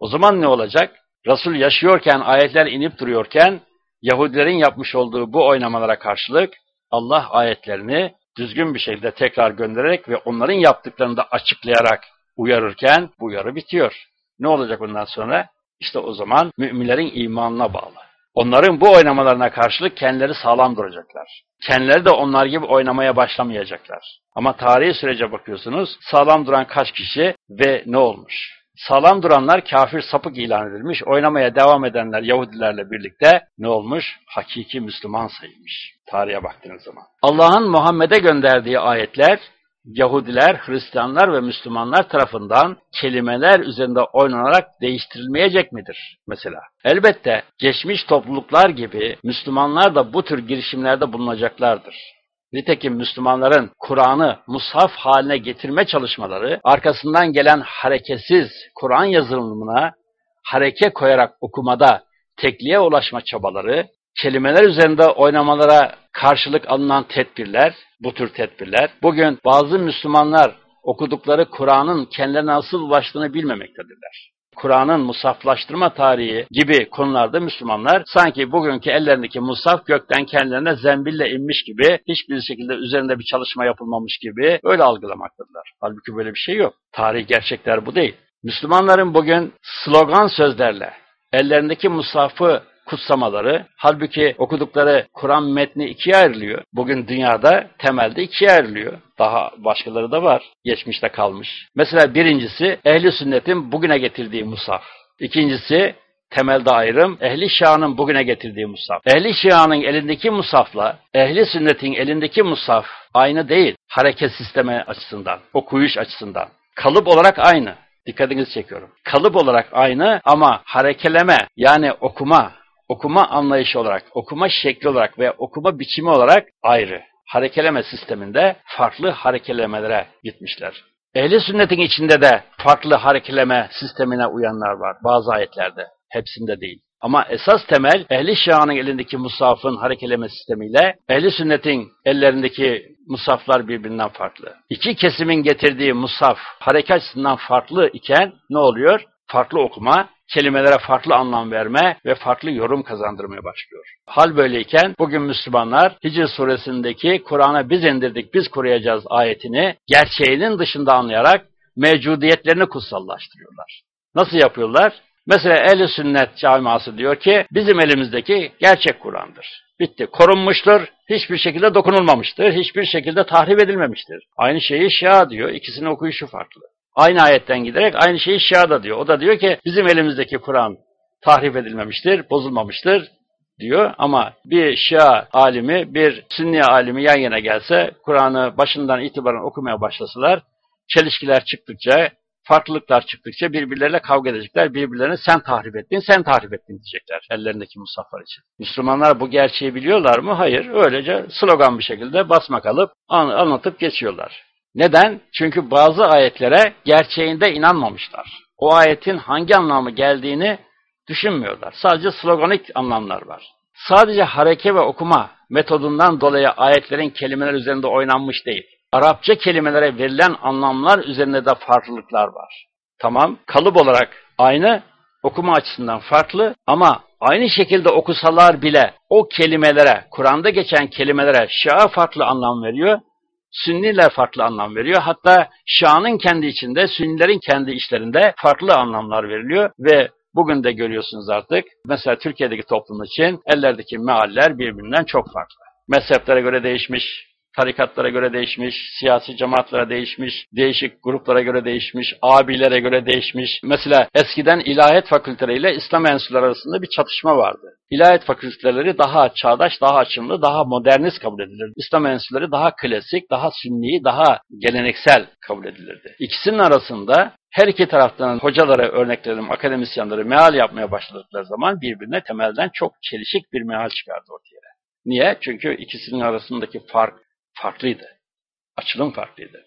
O zaman ne olacak? Resul yaşıyorken, ayetler inip duruyorken, Yahudilerin yapmış olduğu bu oynamalara karşılık Allah ayetlerini düzgün bir şekilde tekrar göndererek ve onların yaptıklarını da açıklayarak uyarırken bu uyarı bitiyor. Ne olacak bundan sonra? İşte o zaman müminlerin imanına bağlı. Onların bu oynamalarına karşılık kendileri sağlam duracaklar. Kendileri de onlar gibi oynamaya başlamayacaklar. Ama tarihi sürece bakıyorsunuz, sağlam duran kaç kişi ve ne olmuş? Sağlam duranlar kafir sapık ilan edilmiş, oynamaya devam edenler Yahudilerle birlikte ne olmuş? Hakiki Müslüman sayılmış. Tarihe baktığınız zaman. Allah'ın Muhammed'e gönderdiği ayetler Yahudiler, Hristiyanlar ve Müslümanlar tarafından kelimeler üzerinde oynanarak değiştirilmeyecek midir mesela? Elbette geçmiş topluluklar gibi Müslümanlar da bu tür girişimlerde bulunacaklardır. Nitekim Müslümanların Kur'an'ı mushaf haline getirme çalışmaları arkasından gelen hareketsiz Kur'an yazılımına hareke koyarak okumada tekliğe ulaşma çabaları, kelimeler üzerinde oynamalara karşılık alınan tedbirler, bu tür tedbirler, bugün bazı Müslümanlar okudukları Kur'an'ın kendilerine nasıl ulaştığını bilmemektedirler. Kur'an'ın musaflaştırma tarihi gibi konularda Müslümanlar sanki bugünkü ellerindeki musaf gökten kendilerine zembille inmiş gibi hiçbir şekilde üzerinde bir çalışma yapılmamış gibi öyle algılamaktadırlar. Halbuki böyle bir şey yok. Tarih gerçekler bu değil. Müslümanların bugün slogan sözlerle ellerindeki musafı kutsamaları, halbuki okudukları Kur'an metni ikiye ayrılıyor. Bugün dünyada temelde ikiye ayrılıyor. Daha başkaları da var, geçmişte kalmış. Mesela birincisi ehli sünnetin bugüne getirdiği musaf. İkincisi temelde ayrım ehli şianın bugüne getirdiği musaf. Ehli şianın elindeki musafla ehli sünnetin elindeki musaf aynı değil hareket sistemi açısından, okuyuş açısından. Kalıp olarak aynı. Dikkatinizi çekiyorum. Kalıp olarak aynı ama harekeleme yani okuma, okuma anlayışı olarak, okuma şekli olarak ve okuma biçimi olarak ayrı. Harekeleme sisteminde farklı harekelemelere gitmişler. Ehli sünnetin içinde de farklı harekeleme sistemine uyanlar var bazı ayetlerde. Hepsinde değil. Ama esas temel ehli şianın elindeki musafın harekeleme sistemiyle ehli sünnetin ellerindeki musaflar birbirinden farklı. İki kesimin getirdiği musaf hareket açısından farklı iken ne oluyor? Farklı okuma, kelimelere farklı anlam verme ve farklı yorum kazandırmaya başlıyor. Hal böyleyken bugün Müslümanlar Hicr suresindeki Kur'an'a biz indirdik, biz koruyacağız ayetini gerçeğinin dışında anlayarak mevcudiyetlerini kutsallaştırıyorlar. Nasıl yapıyorlar? Mesela ehl sünnet camiası diyor ki bizim elimizdeki gerçek Kur'an'dır. Bitti. Korunmuştur, hiçbir şekilde dokunulmamıştır, hiçbir şekilde tahrip edilmemiştir. Aynı şeyi Şia diyor, ikisinin okuyuşu farklı. Aynı ayetten giderek aynı şeyi Şia da diyor. O da diyor ki bizim elimizdeki Kur'an tahrip edilmemiştir, bozulmamıştır diyor ama bir Şia alimi, bir Sünni alimi yan yana gelse, Kur'an'ı başından itibaren okumaya başlasalar, çelişkiler çıktıkça farklılıklar çıktıkça birbirleriyle kavga edecekler. Birbirlerine sen tahrip ettin, sen tahrip ettin diyecekler ellerindeki musaflar için. Müslümanlar bu gerçeği biliyorlar mı? Hayır. Öylece slogan bir şekilde basmak alıp anlatıp geçiyorlar. Neden? Çünkü bazı ayetlere gerçeğinde inanmamışlar. O ayetin hangi anlamı geldiğini düşünmüyorlar. Sadece sloganik anlamlar var. Sadece hareke ve okuma metodundan dolayı ayetlerin kelimeler üzerinde oynanmış değil. Arapça kelimelere verilen anlamlar üzerinde de farklılıklar var. Tamam, kalıp olarak aynı, okuma açısından farklı ama aynı şekilde okusalar bile o kelimelere, Kur'an'da geçen kelimelere Şia farklı anlam veriyor, Sünniler farklı anlam veriyor. Hatta Şia'nın kendi içinde, Sünnilerin kendi işlerinde farklı anlamlar veriliyor ve bugün de görüyorsunuz artık. Mesela Türkiye'deki toplum için ellerdeki mealler birbirinden çok farklı. Mezheplere göre değişmiş, tarikatlara göre değişmiş, siyasi cemaatlere değişmiş, değişik gruplara göre değişmiş, abilere göre değişmiş. Mesela eskiden ilahiyat fakülteleriyle İslam enstitüleri arasında bir çatışma vardı. İlahiyat fakülteleri daha çağdaş, daha açımlı, daha modernist kabul edilirdi. İslam enstitüleri daha klasik, daha sünni, daha geleneksel kabul edilirdi. İkisinin arasında her iki taraftan hocalara örnek verelim, akademisyenleri meal yapmaya başladıkları zaman birbirine temelden çok çelişik bir meal çıkardı ortaya. Niye? Çünkü ikisinin arasındaki fark farklıydı. Açılım farklıydı.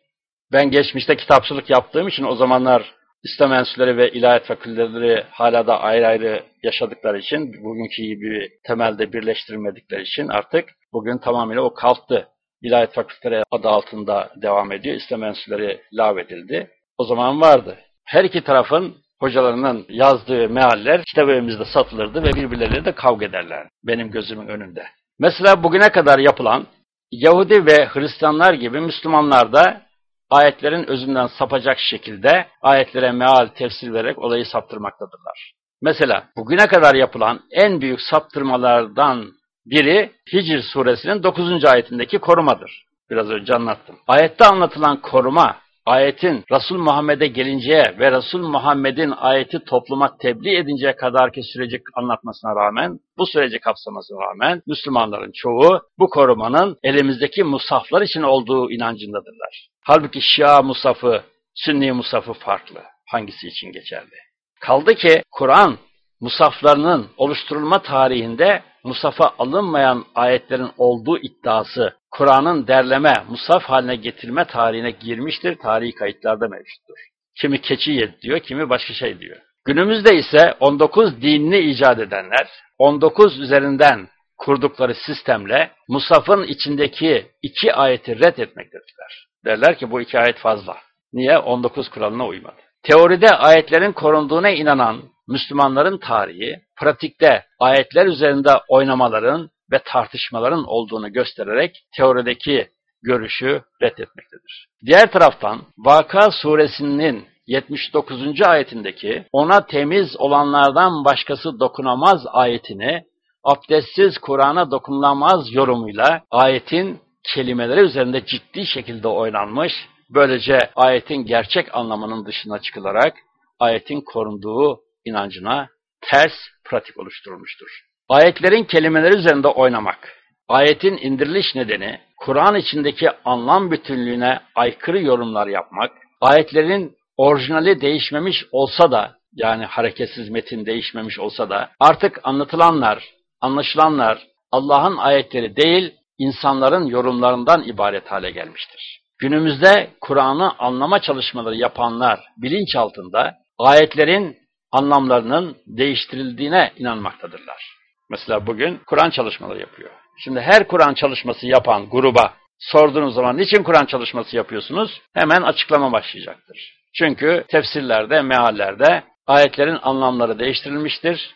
Ben geçmişte kitapçılık yaptığım için o zamanlar İslam enstitüleri ve ilahiyat fakülteleri hala da ayrı ayrı yaşadıkları için, bugünkü gibi temelde birleştirilmedikleri için artık bugün tamamıyla o kalktı. İlahiyat fakülteleri adı altında devam ediyor. İslam enstitüleri lağvedildi. O zaman vardı. Her iki tarafın hocalarının yazdığı mealler kitap evimizde satılırdı ve birbirleriyle de kavga ederler. Benim gözümün önünde. Mesela bugüne kadar yapılan Yahudi ve Hristiyanlar gibi Müslümanlar da ayetlerin özünden sapacak şekilde ayetlere meal tefsir vererek olayı saptırmaktadırlar. Mesela bugüne kadar yapılan en büyük saptırmalardan biri Hicr suresinin 9. ayetindeki korumadır. Biraz önce anlattım. Ayette anlatılan koruma ayetin Resul Muhammed'e gelinceye ve Resul Muhammed'in ayeti topluma tebliğ edinceye kadarki süreci anlatmasına rağmen, bu süreci kapsamasına rağmen Müslümanların çoğu bu korumanın elimizdeki musaflar için olduğu inancındadırlar. Halbuki Şia musafı, Sünni musafı farklı. Hangisi için geçerli? Kaldı ki Kur'an musaflarının oluşturulma tarihinde musafa alınmayan ayetlerin olduğu iddiası Kur'an'ın derleme, musaf haline getirme tarihine girmiştir, tarihi kayıtlarda mevcuttur. Kimi keçi diyor, kimi başka şey diyor. Günümüzde ise 19 dinini icat edenler, 19 üzerinden kurdukları sistemle Musaf'ın içindeki iki ayeti red etmektedirler. Derler ki bu iki ayet fazla. Niye? 19 kuralına uymadı. Teoride ayetlerin korunduğuna inanan Müslümanların tarihi, pratikte ayetler üzerinde oynamaların ve tartışmaların olduğunu göstererek teorideki görüşü reddetmektedir. Diğer taraftan Vaka suresinin 79. ayetindeki ona temiz olanlardan başkası dokunamaz ayetini abdestsiz Kur'an'a dokunulamaz yorumuyla ayetin kelimeleri üzerinde ciddi şekilde oynanmış, böylece ayetin gerçek anlamının dışına çıkılarak ayetin korunduğu inancına ters pratik oluşturulmuştur. Ayetlerin kelimeleri üzerinde oynamak, ayetin indiriliş nedeni, Kur'an içindeki anlam bütünlüğüne aykırı yorumlar yapmak, ayetlerin orijinali değişmemiş olsa da, yani hareketsiz metin değişmemiş olsa da, artık anlatılanlar, anlaşılanlar Allah'ın ayetleri değil, insanların yorumlarından ibaret hale gelmiştir. Günümüzde Kur'an'ı anlama çalışmaları yapanlar bilinç altında ayetlerin anlamlarının değiştirildiğine inanmaktadırlar. Mesela bugün Kur'an çalışmaları yapıyor. Şimdi her Kur'an çalışması yapan gruba sorduğunuz zaman niçin Kur'an çalışması yapıyorsunuz? Hemen açıklama başlayacaktır. Çünkü tefsirlerde, meallerde ayetlerin anlamları değiştirilmiştir.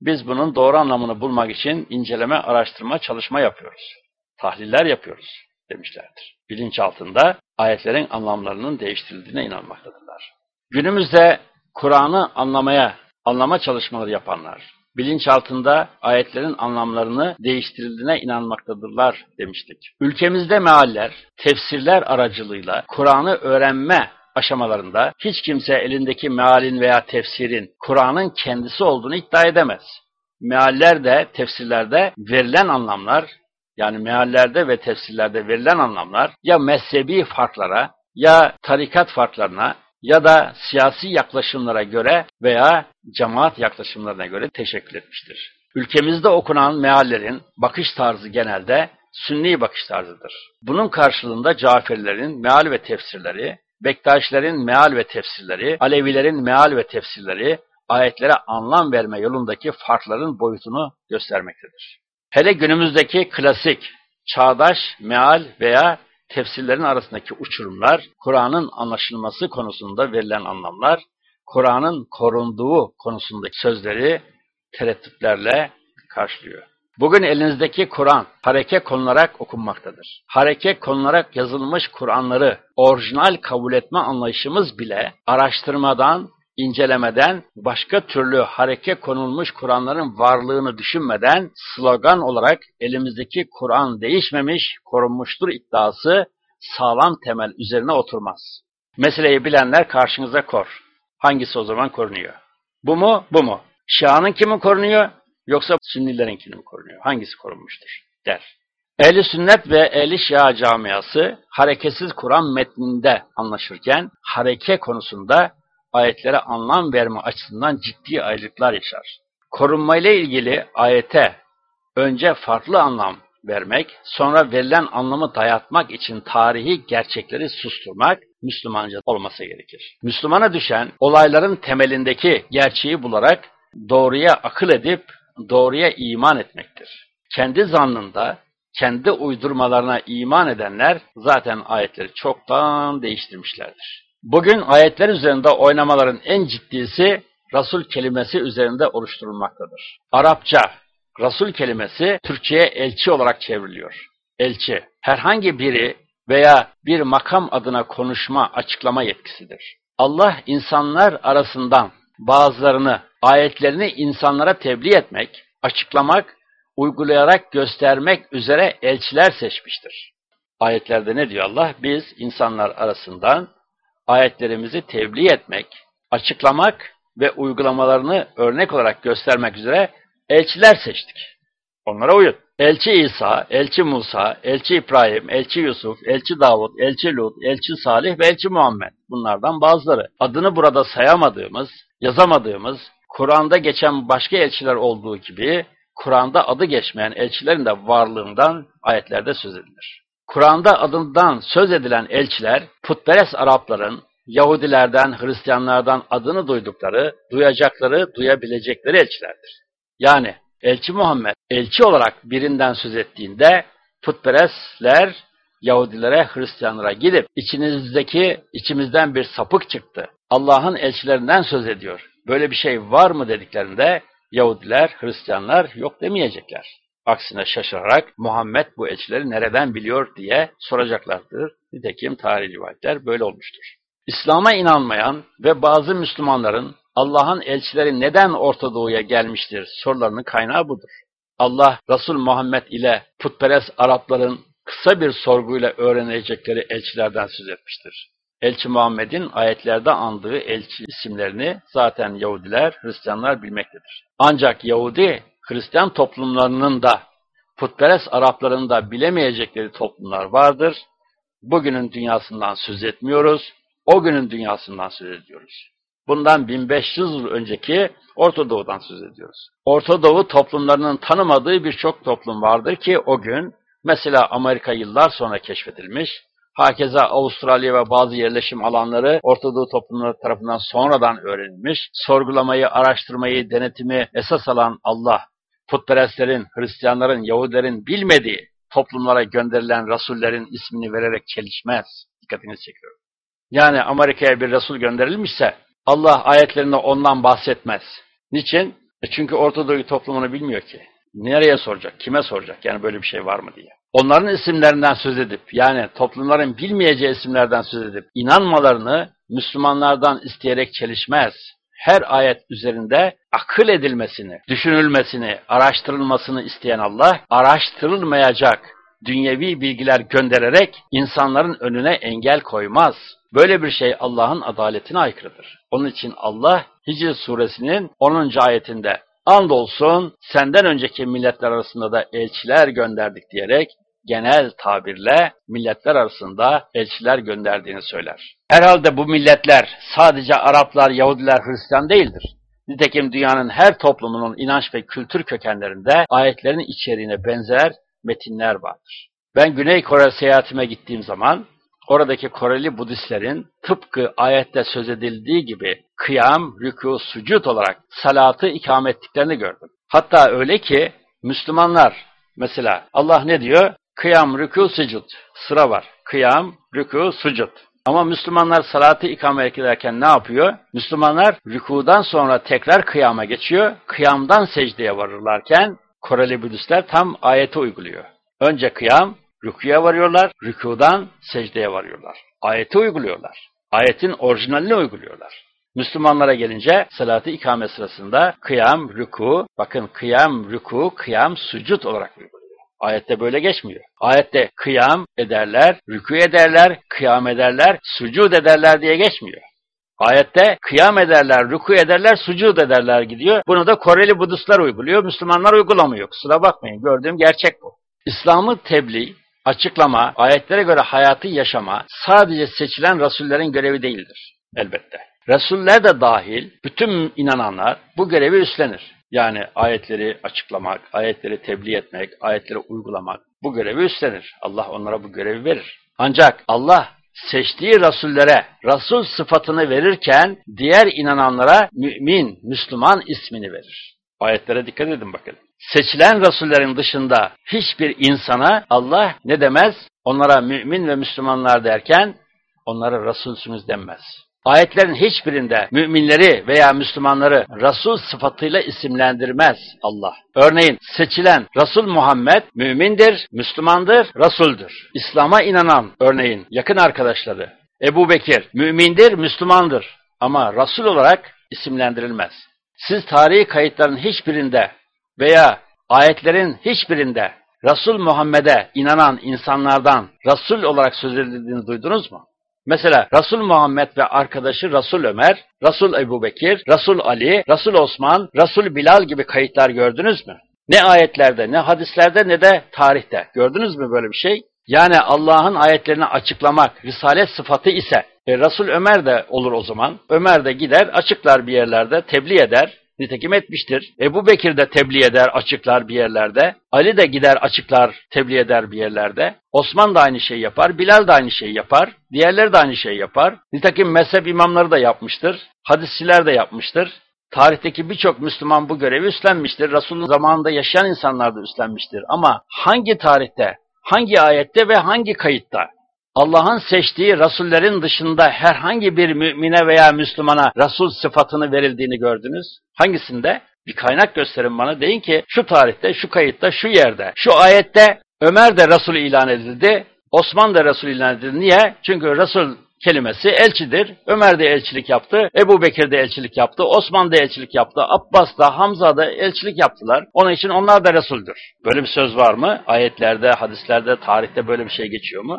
Biz bunun doğru anlamını bulmak için inceleme, araştırma, çalışma yapıyoruz. Tahliller yapıyoruz demişlerdir. Bilinç altında ayetlerin anlamlarının değiştirildiğine inanmaktadırlar. Günümüzde Kur'an'ı anlamaya, anlama çalışmaları yapanlar, bilinç altında ayetlerin anlamlarını değiştirildiğine inanmaktadırlar demiştik. Ülkemizde mealler, tefsirler aracılığıyla Kur'an'ı öğrenme aşamalarında hiç kimse elindeki mealin veya tefsirin Kur'an'ın kendisi olduğunu iddia edemez. Meallerde, tefsirlerde verilen anlamlar, yani meallerde ve tefsirlerde verilen anlamlar ya mezhebi farklara, ya tarikat farklarına, ya da siyasi yaklaşımlara göre veya cemaat yaklaşımlarına göre teşekkül etmiştir. Ülkemizde okunan meallerin bakış tarzı genelde sünni bakış tarzıdır. Bunun karşılığında Caferilerin meal ve tefsirleri, Bektaşilerin meal ve tefsirleri, Alevilerin meal ve tefsirleri ayetlere anlam verme yolundaki farkların boyutunu göstermektedir. Hele günümüzdeki klasik, çağdaş meal veya tefsirlerin arasındaki uçurumlar, Kur'an'ın anlaşılması konusunda verilen anlamlar, Kur'an'ın korunduğu konusundaki sözleri tereddütlerle karşılıyor. Bugün elinizdeki Kur'an hareke konularak okunmaktadır. Hareke konularak yazılmış Kur'anları orijinal kabul etme anlayışımız bile araştırmadan, incelemeden, başka türlü hareke konulmuş Kur'anların varlığını düşünmeden slogan olarak elimizdeki Kur'an değişmemiş, korunmuştur iddiası sağlam temel üzerine oturmaz. Meseleyi bilenler karşınıza kor. Hangisi o zaman korunuyor? Bu mu, bu mu? Şia'nın kimi korunuyor, yoksa Sünnilerin kimi mi korunuyor? Hangisi korunmuştur? Der. Ehli sünnet ve ehli şia camiası hareketsiz Kur'an metninde anlaşırken hareke konusunda ayetlere anlam verme açısından ciddi ayrılıklar yaşar. Korunmayla ilgili ayete önce farklı anlam vermek, sonra verilen anlamı dayatmak için tarihi gerçekleri susturmak Müslümanca olması gerekir. Müslümana düşen olayların temelindeki gerçeği bularak doğruya akıl edip doğruya iman etmektir. Kendi zannında, kendi uydurmalarına iman edenler zaten ayetleri çoktan değiştirmişlerdir. Bugün ayetler üzerinde oynamaların en ciddisi Resul kelimesi üzerinde oluşturulmaktadır. Arapça Resul kelimesi Türkçe'ye elçi olarak çevriliyor. Elçi, herhangi biri veya bir makam adına konuşma, açıklama yetkisidir. Allah insanlar arasından bazılarını, ayetlerini insanlara tebliğ etmek, açıklamak, uygulayarak göstermek üzere elçiler seçmiştir. Ayetlerde ne diyor Allah? Biz insanlar arasından ayetlerimizi tebliğ etmek, açıklamak ve uygulamalarını örnek olarak göstermek üzere elçiler seçtik. Onlara uyun. Elçi İsa, Elçi Musa, Elçi İbrahim, Elçi Yusuf, Elçi Davud, Elçi Lut, Elçi Salih ve Elçi Muhammed. Bunlardan bazıları. Adını burada sayamadığımız, yazamadığımız, Kur'an'da geçen başka elçiler olduğu gibi, Kur'an'da adı geçmeyen elçilerin de varlığından ayetlerde söz edilir. Kur'an'da adından söz edilen elçiler, putperest Arapların, Yahudilerden, Hristiyanlardan adını duydukları, duyacakları, duyabilecekleri elçilerdir. Yani elçi Muhammed, elçi olarak birinden söz ettiğinde, putperestler Yahudilere, Hristiyanlara gidip, içinizdeki, içimizden bir sapık çıktı, Allah'ın elçilerinden söz ediyor, böyle bir şey var mı dediklerinde, Yahudiler, Hristiyanlar yok demeyecekler. Aksine şaşırarak Muhammed bu elçileri nereden biliyor diye soracaklardır. Nitekim tarih rivayetler böyle olmuştur. İslam'a inanmayan ve bazı Müslümanların Allah'ın elçileri neden Orta Doğu'ya gelmiştir sorularının kaynağı budur. Allah Resul Muhammed ile putperest Arapların kısa bir sorguyla öğrenecekleri elçilerden söz etmiştir. Elçi Muhammed'in ayetlerde andığı elçi isimlerini zaten Yahudiler, Hristiyanlar bilmektedir. Ancak Yahudi, Hristiyan toplumlarının da putperest Arapların da bilemeyecekleri toplumlar vardır. Bugünün dünyasından söz etmiyoruz, o günün dünyasından söz ediyoruz. Bundan 1500 yıl önceki Orta Doğu'dan söz ediyoruz. Orta Doğu toplumlarının tanımadığı birçok toplum vardır ki o gün mesela Amerika yıllar sonra keşfedilmiş, Hakeza Avustralya ve bazı yerleşim alanları Orta Doğu toplumları tarafından sonradan öğrenilmiş, sorgulamayı, araştırmayı, denetimi esas alan Allah, putperestlerin, Hristiyanların, Yahudilerin bilmediği toplumlara gönderilen Rasullerin ismini vererek çelişmez. Dikkatinizi çekiyorum. Yani Amerika'ya bir Resul gönderilmişse Allah ayetlerinde ondan bahsetmez. Niçin? E çünkü Orta Doğu toplumunu bilmiyor ki. Nereye soracak, kime soracak yani böyle bir şey var mı diye. Onların isimlerinden söz edip, yani toplumların bilmeyeceği isimlerden söz edip, inanmalarını Müslümanlardan isteyerek çelişmez. Her ayet üzerinde akıl edilmesini, düşünülmesini, araştırılmasını isteyen Allah, araştırılmayacak dünyevi bilgiler göndererek insanların önüne engel koymaz. Böyle bir şey Allah'ın adaletine aykırıdır. Onun için Allah Hicr suresinin 10. ayetinde andolsun senden önceki milletler arasında da elçiler gönderdik diyerek genel tabirle milletler arasında elçiler gönderdiğini söyler. Herhalde bu milletler sadece Araplar, Yahudiler, Hristiyan değildir. Nitekim dünyanın her toplumunun inanç ve kültür kökenlerinde ayetlerin içeriğine benzer metinler vardır. Ben Güney Kore seyahatime gittiğim zaman oradaki Koreli Budistlerin tıpkı ayette söz edildiği gibi kıyam, rükû, sucud olarak salatı ikame ettiklerini gördüm. Hatta öyle ki Müslümanlar mesela Allah ne diyor? Kıyam, rükû, sucud. Sıra var. Kıyam, rükû, sucud. Ama Müslümanlar salatı ikame ederken ne yapıyor? Müslümanlar rükudan sonra tekrar kıyama geçiyor. Kıyamdan secdeye varırlarken Koreli Budistler tam ayeti uyguluyor. Önce kıyam, rükuya varıyorlar, rükudan secdeye varıyorlar. Ayeti uyguluyorlar. Ayetin orijinalini uyguluyorlar. Müslümanlara gelince salatı ikame sırasında kıyam, rüku, bakın kıyam, rüku, kıyam, sucud olarak uyguluyor. Ayette böyle geçmiyor. Ayette kıyam ederler, rükû ederler, kıyam ederler, sucud ederler diye geçmiyor. Ayette kıyam ederler, rükû ederler, sucud ederler gidiyor. Bunu da Koreli Budistler uyguluyor, Müslümanlar uygulamıyor. Kusura bakmayın, gördüğüm gerçek bu. İslam'ı tebliğ, açıklama, ayetlere göre hayatı yaşama sadece seçilen rasullerin görevi değildir elbette. Resuller de dahil bütün inananlar bu görevi üstlenir. Yani ayetleri açıklamak, ayetleri tebliğ etmek, ayetleri uygulamak bu görevi üstlenir. Allah onlara bu görevi verir. Ancak Allah seçtiği rasullere rasul sıfatını verirken diğer inananlara mümin, Müslüman ismini verir. Ayetlere dikkat edin bakın. Seçilen rasullerin dışında hiçbir insana Allah ne demez? Onlara mümin ve Müslümanlar derken onlara rasulsünüz denmez. Ayetlerin hiçbirinde müminleri veya Müslümanları Resul sıfatıyla isimlendirmez Allah. Örneğin seçilen Resul Muhammed mümindir, Müslümandır, Resul'dür. İslam'a inanan örneğin yakın arkadaşları Ebu Bekir mümindir, Müslümandır ama Resul olarak isimlendirilmez. Siz tarihi kayıtların hiçbirinde veya ayetlerin hiçbirinde Resul Muhammed'e inanan insanlardan Resul olarak söz edildiğini duydunuz mu? Mesela Resul Muhammed ve arkadaşı Resul Ömer, Resul Ebu Bekir, Resul Ali, Resul Osman, Resul Bilal gibi kayıtlar gördünüz mü? Ne ayetlerde, ne hadislerde, ne de tarihte. Gördünüz mü böyle bir şey? Yani Allah'ın ayetlerini açıklamak, risalet sıfatı ise, e, Resul Ömer de olur o zaman. Ömer de gider, açıklar bir yerlerde, tebliğ eder, Nitekim etmiştir. Ebu Bekir de tebliğ eder, açıklar bir yerlerde. Ali de gider, açıklar, tebliğ eder bir yerlerde. Osman da aynı şeyi yapar, Bilal da aynı şeyi yapar, diğerleri de aynı şeyi yapar. Nitekim mezhep imamları da yapmıştır, hadisçiler de yapmıştır. Tarihteki birçok Müslüman bu görevi üstlenmiştir. Resul'ün zamanında yaşayan insanlar da üstlenmiştir. Ama hangi tarihte, hangi ayette ve hangi kayıtta Allah'ın seçtiği rasullerin dışında herhangi bir mümine veya Müslümana rasul sıfatını verildiğini gördünüz? Hangisinde? Bir kaynak gösterin bana. Deyin ki şu tarihte, şu kayıtta, şu yerde, şu ayette Ömer de Resul ilan edildi, Osman da Resul ilan edildi. Niye? Çünkü Resul kelimesi elçidir. Ömer de elçilik yaptı, Ebu Bekir de elçilik yaptı, Osman da elçilik yaptı, Abbas da, Hamza da elçilik yaptılar. Onun için onlar da Resul'dür. Böyle bir söz var mı? Ayetlerde, hadislerde, tarihte böyle bir şey geçiyor mu?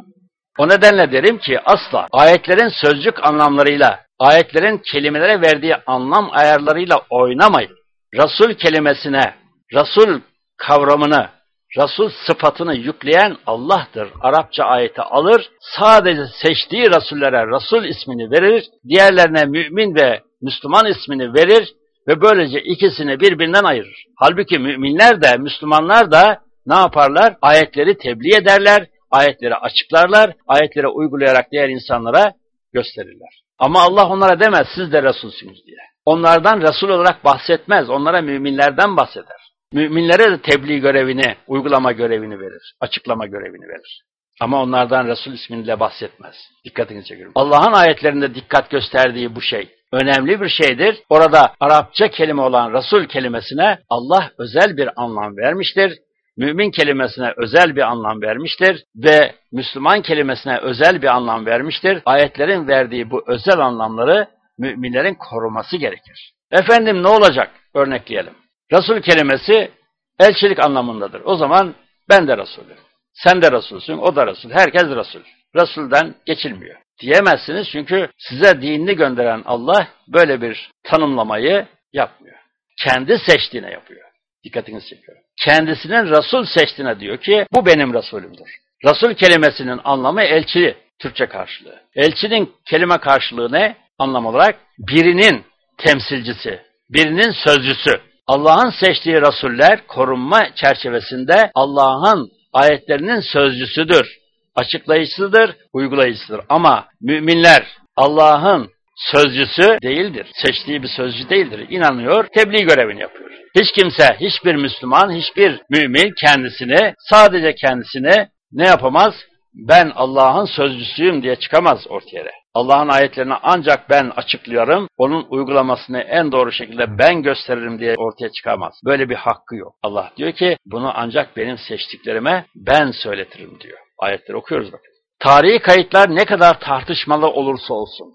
O nedenle derim ki asla ayetlerin sözcük anlamlarıyla, ayetlerin kelimelere verdiği anlam ayarlarıyla oynamayın. Resul kelimesine, Resul kavramını, Resul sıfatını yükleyen Allah'tır. Arapça ayeti alır, sadece seçtiği Resullere Resul ismini verir, diğerlerine mümin ve Müslüman ismini verir ve böylece ikisini birbirinden ayırır. Halbuki müminler de, Müslümanlar da ne yaparlar? Ayetleri tebliğ ederler, ayetleri açıklarlar, ayetleri uygulayarak diğer insanlara gösterirler. Ama Allah onlara demez, siz de Resulsünüz diye. Onlardan Resul olarak bahsetmez, onlara müminlerden bahseder. Müminlere de tebliğ görevini, uygulama görevini verir, açıklama görevini verir. Ama onlardan Resul isminiyle bahsetmez. Dikkatinizi çekiyorum. Allah'ın ayetlerinde dikkat gösterdiği bu şey önemli bir şeydir. Orada Arapça kelime olan Resul kelimesine Allah özel bir anlam vermiştir. Mümin kelimesine özel bir anlam vermiştir ve Müslüman kelimesine özel bir anlam vermiştir. Ayetlerin verdiği bu özel anlamları müminlerin koruması gerekir. Efendim ne olacak? Örnekleyelim. Resul kelimesi elçilik anlamındadır. O zaman ben de Resulüm. Sen de Resulsün, o da Resul. Herkes Resul. Resulden geçilmiyor. Diyemezsiniz çünkü size dinini gönderen Allah böyle bir tanımlamayı yapmıyor. Kendi seçtiğine yapıyor. Dikkatinizi çekiyorum. Kendisinin Resul seçtiğine diyor ki bu benim Resulümdür. Resul kelimesinin anlamı elçi Türkçe karşılığı. Elçinin kelime karşılığı ne? Anlam olarak birinin temsilcisi, birinin sözcüsü. Allah'ın seçtiği rasuller korunma çerçevesinde Allah'ın ayetlerinin sözcüsüdür, açıklayıcısıdır, uygulayıcısıdır. Ama müminler Allah'ın sözcüsü değildir. Seçtiği bir sözcü değildir. İnanıyor, tebliğ görevini yapıyor. Hiç kimse, hiçbir Müslüman, hiçbir mümin kendisini, sadece kendisini ne yapamaz? Ben Allah'ın sözcüsüyüm diye çıkamaz ortaya. Allah'ın ayetlerini ancak ben açıklıyorum, onun uygulamasını en doğru şekilde ben gösteririm diye ortaya çıkamaz. Böyle bir hakkı yok. Allah diyor ki bunu ancak benim seçtiklerime ben söyletirim diyor. Ayetleri okuyoruz bakın. Tarihi kayıtlar ne kadar tartışmalı olursa olsun,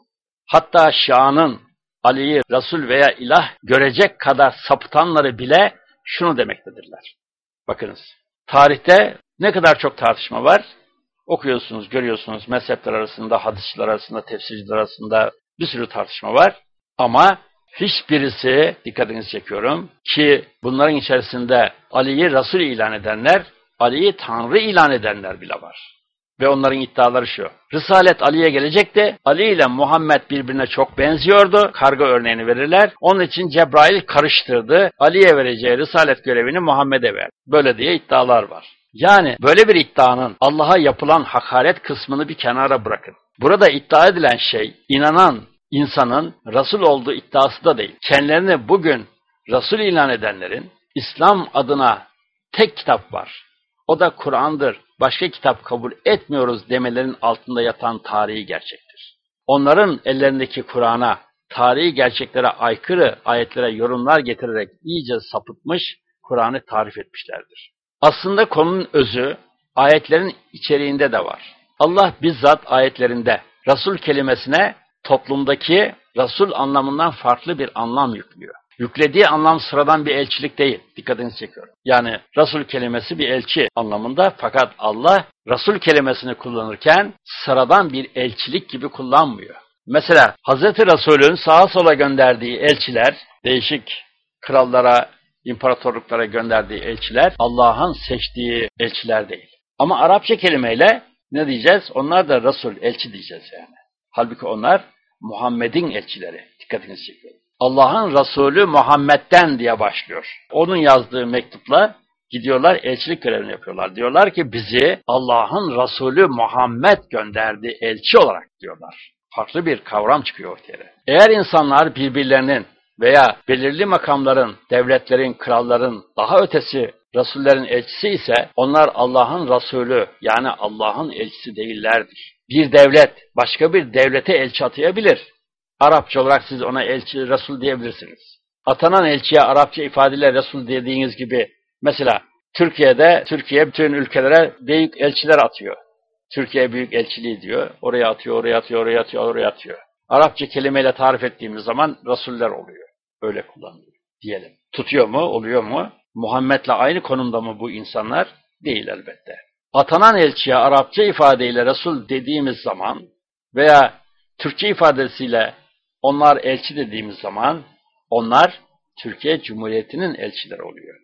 hatta Şia'nın Ali'yi Resul veya ilah görecek kadar sapıtanları bile şunu demektedirler. Bakınız, tarihte ne kadar çok tartışma var, okuyorsunuz, görüyorsunuz mezhepler arasında, hadisçiler arasında, tefsirciler arasında bir sürü tartışma var. Ama hiçbirisi, dikkatinizi çekiyorum, ki bunların içerisinde Ali'yi Resul ilan edenler, Ali'yi Tanrı ilan edenler bile var. Ve onların iddiaları şu. Risalet Ali'ye gelecekti. Ali ile Muhammed birbirine çok benziyordu. Karga örneğini verirler. Onun için Cebrail karıştırdı. Ali'ye vereceği Risalet görevini Muhammed'e verdi. Böyle diye iddialar var. Yani böyle bir iddianın Allah'a yapılan hakaret kısmını bir kenara bırakın. Burada iddia edilen şey inanan insanın Resul olduğu iddiası da değil. Kendilerini bugün Resul ilan edenlerin İslam adına tek kitap var. O da Kur'an'dır. Başka kitap kabul etmiyoruz demelerin altında yatan tarihi gerçektir. Onların ellerindeki Kur'an'a, tarihi gerçeklere aykırı ayetlere yorumlar getirerek iyice sapıtmış, Kur'an'ı tarif etmişlerdir. Aslında konunun özü ayetlerin içeriğinde de var. Allah bizzat ayetlerinde Resul kelimesine toplumdaki Resul anlamından farklı bir anlam yüklüyor. Yüklediği anlam sıradan bir elçilik değil. Dikkatinizi çekiyorum. Yani Resul kelimesi bir elçi anlamında fakat Allah Resul kelimesini kullanırken sıradan bir elçilik gibi kullanmıyor. Mesela Hz. Resul'ün sağa sola gönderdiği elçiler, değişik krallara, imparatorluklara gönderdiği elçiler Allah'ın seçtiği elçiler değil. Ama Arapça kelimeyle ne diyeceğiz? Onlar da Resul, elçi diyeceğiz yani. Halbuki onlar Muhammed'in elçileri. Dikkatinizi çekiyorum. Allah'ın Resulü Muhammed'den diye başlıyor. Onun yazdığı mektupla gidiyorlar elçilik görevini yapıyorlar. Diyorlar ki bizi Allah'ın Resulü Muhammed gönderdi elçi olarak diyorlar. Farklı bir kavram çıkıyor ortaya. Eğer insanlar birbirlerinin veya belirli makamların, devletlerin, kralların daha ötesi Resullerin elçisi ise onlar Allah'ın Resulü yani Allah'ın elçisi değillerdir. Bir devlet başka bir devlete elçi atayabilir. Arapça olarak siz ona elçi, Resul diyebilirsiniz. Atanan elçiye Arapça ifadeyle Resul dediğiniz gibi mesela Türkiye'de Türkiye bütün ülkelere büyük elçiler atıyor. Türkiye büyük elçiliği diyor. Oraya atıyor, oraya atıyor, oraya atıyor, oraya atıyor. Arapça kelimeyle tarif ettiğimiz zaman Resuller oluyor. Öyle kullanılıyor diyelim. Tutuyor mu, oluyor mu? Muhammed'le aynı konumda mı bu insanlar? Değil elbette. Atanan elçiye Arapça ifadeyle Resul dediğimiz zaman veya Türkçe ifadesiyle onlar elçi dediğimiz zaman onlar Türkiye Cumhuriyeti'nin elçileri oluyor.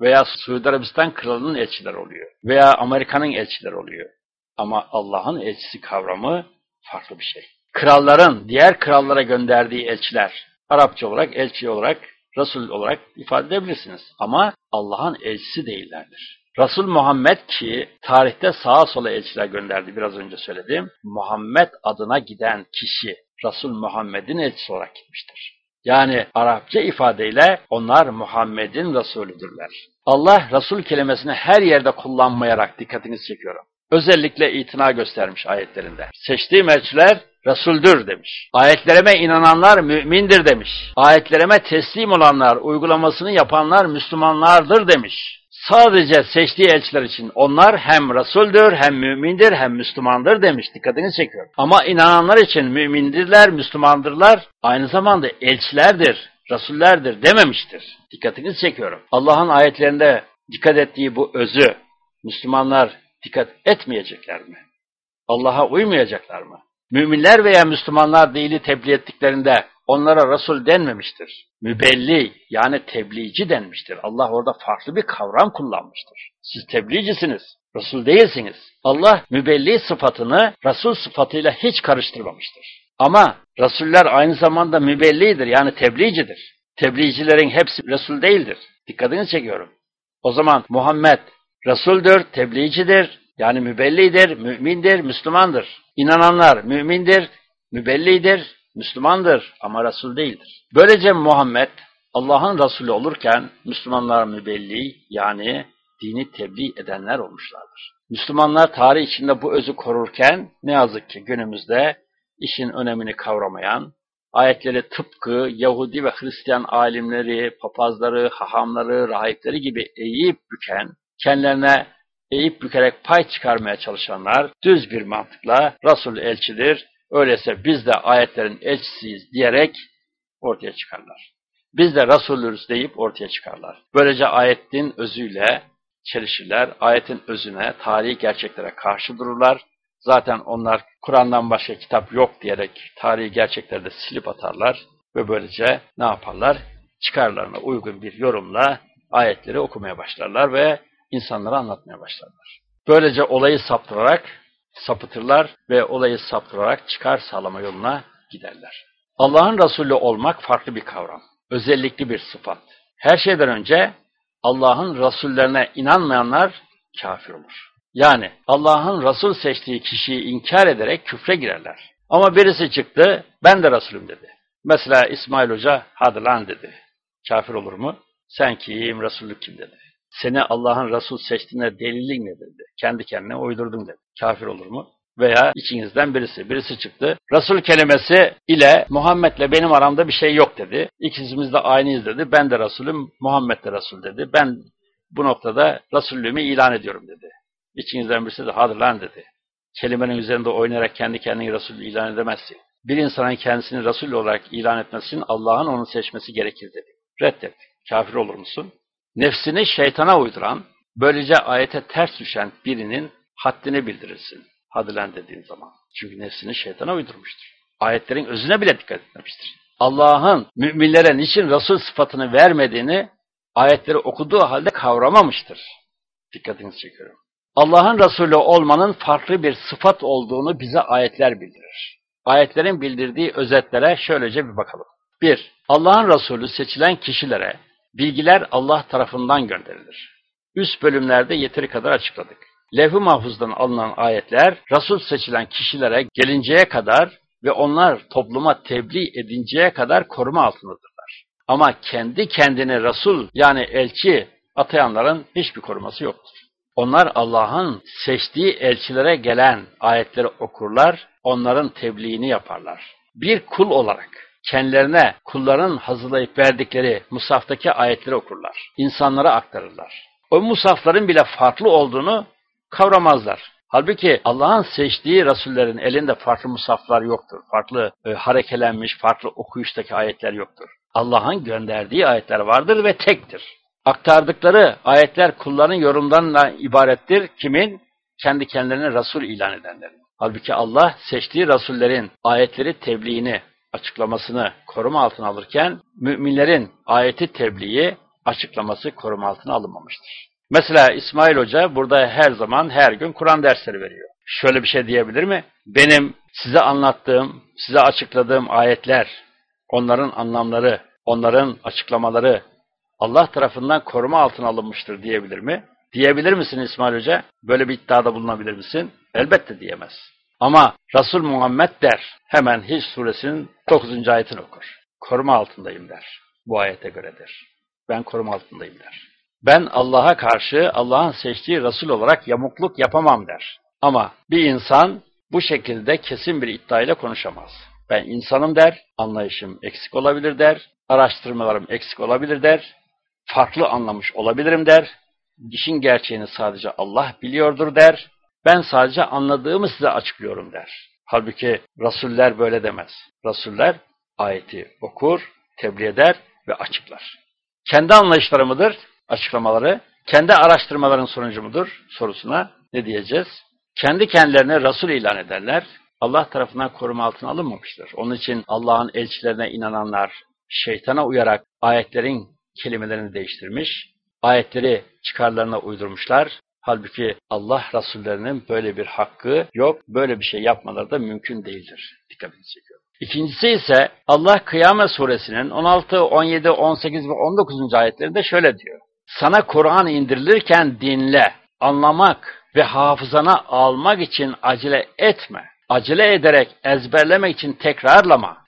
Veya Suudi Arabistan Kralı'nın elçileri oluyor. Veya Amerika'nın elçileri oluyor. Ama Allah'ın elçisi kavramı farklı bir şey. Kralların diğer krallara gönderdiği elçiler, Arapça olarak, elçi olarak, Resul olarak ifade edebilirsiniz. Ama Allah'ın elçisi değillerdir. Resul Muhammed ki tarihte sağa sola elçiler gönderdi biraz önce söyledim. Muhammed adına giden kişi Resul Muhammed'in elçisi olarak gitmiştir. Yani Arapça ifadeyle onlar Muhammed'in Resulüdürler. Allah Resul kelimesini her yerde kullanmayarak dikkatinizi çekiyorum. Özellikle itina göstermiş ayetlerinde. Seçtiğim elçiler Resuldür demiş. Ayetlerime inananlar mümindir demiş. Ayetlerime teslim olanlar, uygulamasını yapanlar Müslümanlardır demiş. Sadece seçtiği elçiler için onlar hem Resuldür, hem mümindir, hem Müslümandır demiş. Dikkatini çekiyor. Ama inananlar için mümindirler, Müslümandırlar, aynı zamanda elçilerdir, Resullerdir dememiştir. Dikkatinizi çekiyorum. Allah'ın ayetlerinde dikkat ettiği bu özü Müslümanlar dikkat etmeyecekler mi? Allah'a uymayacaklar mı? Müminler veya Müslümanlar dini tebliğ ettiklerinde onlara Resul denmemiştir. Mübelli yani tebliğci denmiştir. Allah orada farklı bir kavram kullanmıştır. Siz tebliğcisiniz, Resul değilsiniz. Allah mübelli sıfatını Resul sıfatıyla hiç karıştırmamıştır. Ama Resuller aynı zamanda mübellidir yani tebliğcidir. Tebliğcilerin hepsi Resul değildir. Dikkatini çekiyorum. O zaman Muhammed Resuldür, tebliğcidir, yani mübellidir, mümindir, Müslümandır. İnananlar mümindir, mübellidir, Müslümandır ama Resul değildir. Böylece Muhammed Allah'ın Resulü olurken Müslümanlar mübelli yani dini tebliğ edenler olmuşlardır. Müslümanlar tarih içinde bu özü korurken ne yazık ki günümüzde işin önemini kavramayan, ayetleri tıpkı Yahudi ve Hristiyan alimleri, papazları, hahamları, rahipleri gibi eğip büken, kendilerine eğip bükerek pay çıkarmaya çalışanlar düz bir mantıkla Resul elçidir, öyleyse biz de ayetlerin elçisiyiz diyerek ortaya çıkarlar. Biz de Resulürüz deyip ortaya çıkarlar. Böylece ayetin özüyle çelişirler, ayetin özüne, tarihi gerçeklere karşı dururlar. Zaten onlar Kur'an'dan başka kitap yok diyerek tarihi gerçekleri de silip atarlar ve böylece ne yaparlar? Çıkarlarına uygun bir yorumla ayetleri okumaya başlarlar ve insanlara anlatmaya başlarlar. Böylece olayı saptırarak sapıtırlar ve olayı saptırarak çıkar sağlama yoluna giderler. Allah'ın Resulü olmak farklı bir kavram. Özellikli bir sıfat. Her şeyden önce Allah'ın Resullerine inanmayanlar kafir olur. Yani Allah'ın Resul seçtiği kişiyi inkar ederek küfre girerler. Ama birisi çıktı, ben de Resulüm dedi. Mesela İsmail Hoca, hadi lan dedi. Kafir olur mu? Sen kim, Resullük kim dedi. Seni Allah'ın Resul seçtiğine delilin ne dedi. Kendi kendine uydurdun dedi. Kafir olur mu? Veya içinizden birisi, birisi çıktı. Resul kelimesi ile Muhammed'le benim aramda bir şey yok dedi. İkimiz de aynıyız dedi. Ben de Resulüm, Muhammed de Resul dedi. Ben bu noktada Resullüğümü ilan ediyorum dedi. İçinizden birisi de hadi lan dedi. Kelimenin üzerinde oynayarak kendi kendini Resul ilan edemezsin. Bir insanın kendisini Resul olarak ilan etmesi için Allah'ın onu seçmesi gerekir dedi. Reddet. Kafir olur musun? Nefsini şeytana uyduran, böylece ayete ters düşen birinin haddini bildirirsin. Hadi lan dediğin zaman. Çünkü nefsini şeytana uydurmuştur. Ayetlerin özüne bile dikkat etmemiştir. Allah'ın müminlere niçin Resul sıfatını vermediğini ayetleri okuduğu halde kavramamıştır. Dikkatinizi çekiyorum. Allah'ın Resulü olmanın farklı bir sıfat olduğunu bize ayetler bildirir. Ayetlerin bildirdiği özetlere şöylece bir bakalım. 1. Allah'ın Resulü seçilen kişilere bilgiler Allah tarafından gönderilir. Üst bölümlerde yeteri kadar açıkladık. Levh-i Mahfuz'dan alınan ayetler, Resul seçilen kişilere gelinceye kadar ve onlar topluma tebliğ edinceye kadar koruma altındadırlar. Ama kendi kendine Resul yani elçi atayanların hiçbir koruması yoktur. Onlar Allah'ın seçtiği elçilere gelen ayetleri okurlar, onların tebliğini yaparlar. Bir kul olarak kendilerine kulların hazırlayıp verdikleri musaftaki ayetleri okurlar. İnsanlara aktarırlar. O musafların bile farklı olduğunu kavramazlar. Halbuki Allah'ın seçtiği Resullerin elinde farklı musaflar yoktur. Farklı e, harekelenmiş, farklı okuyuştaki ayetler yoktur. Allah'ın gönderdiği ayetler vardır ve tektir. Aktardıkları ayetler kulların yorumlarına ibarettir. Kimin? Kendi kendilerine Resul ilan edenlerin. Halbuki Allah seçtiği Rasullerin ayetleri tebliğini, açıklamasını koruma altına alırken müminlerin ayeti tebliği, açıklaması koruma altına alınmamıştır. Mesela İsmail Hoca burada her zaman her gün Kur'an dersleri veriyor. Şöyle bir şey diyebilir mi? Benim size anlattığım, size açıkladığım ayetler, onların anlamları, onların açıklamaları Allah tarafından koruma altına alınmıştır diyebilir mi? Diyebilir misin İsmail Hoca? Böyle bir iddiada bulunabilir misin? Elbette diyemez. Ama Resul Muhammed der, hemen Hiç suresinin 9. ayetini okur. Koruma altındayım der. Bu ayete göredir. Ben koruma altındayım der. Ben Allah'a karşı Allah'ın seçtiği Resul olarak yamukluk yapamam der. Ama bir insan bu şekilde kesin bir iddiayla konuşamaz. Ben insanım der, anlayışım eksik olabilir der, araştırmalarım eksik olabilir der, farklı anlamış olabilirim der, işin gerçeğini sadece Allah biliyordur der, ben sadece anladığımı size açıklıyorum der. Halbuki Rasuller böyle demez. Rasuller ayeti okur, tebliğ eder ve açıklar. Kendi anlayışları mıdır? Açıklamaları. Kendi araştırmaların sonucu mudur? Sorusuna ne diyeceğiz? Kendi kendilerine Resul ilan ederler. Allah tarafından koruma altına alınmamıştır. Onun için Allah'ın elçilerine inananlar şeytana uyarak ayetlerin kelimelerini değiştirmiş, ayetleri çıkarlarına uydurmuşlar. Halbuki Allah Resullerinin böyle bir hakkı yok, böyle bir şey yapmaları da mümkün değildir. Dikkatinizi çekiyorum. İkincisi ise Allah Kıyamet Suresinin 16, 17, 18 ve 19. ayetlerinde şöyle diyor. Sana Kur'an indirilirken dinle, anlamak ve hafızana almak için acele etme. Acele ederek ezberlemek için tekrarlama.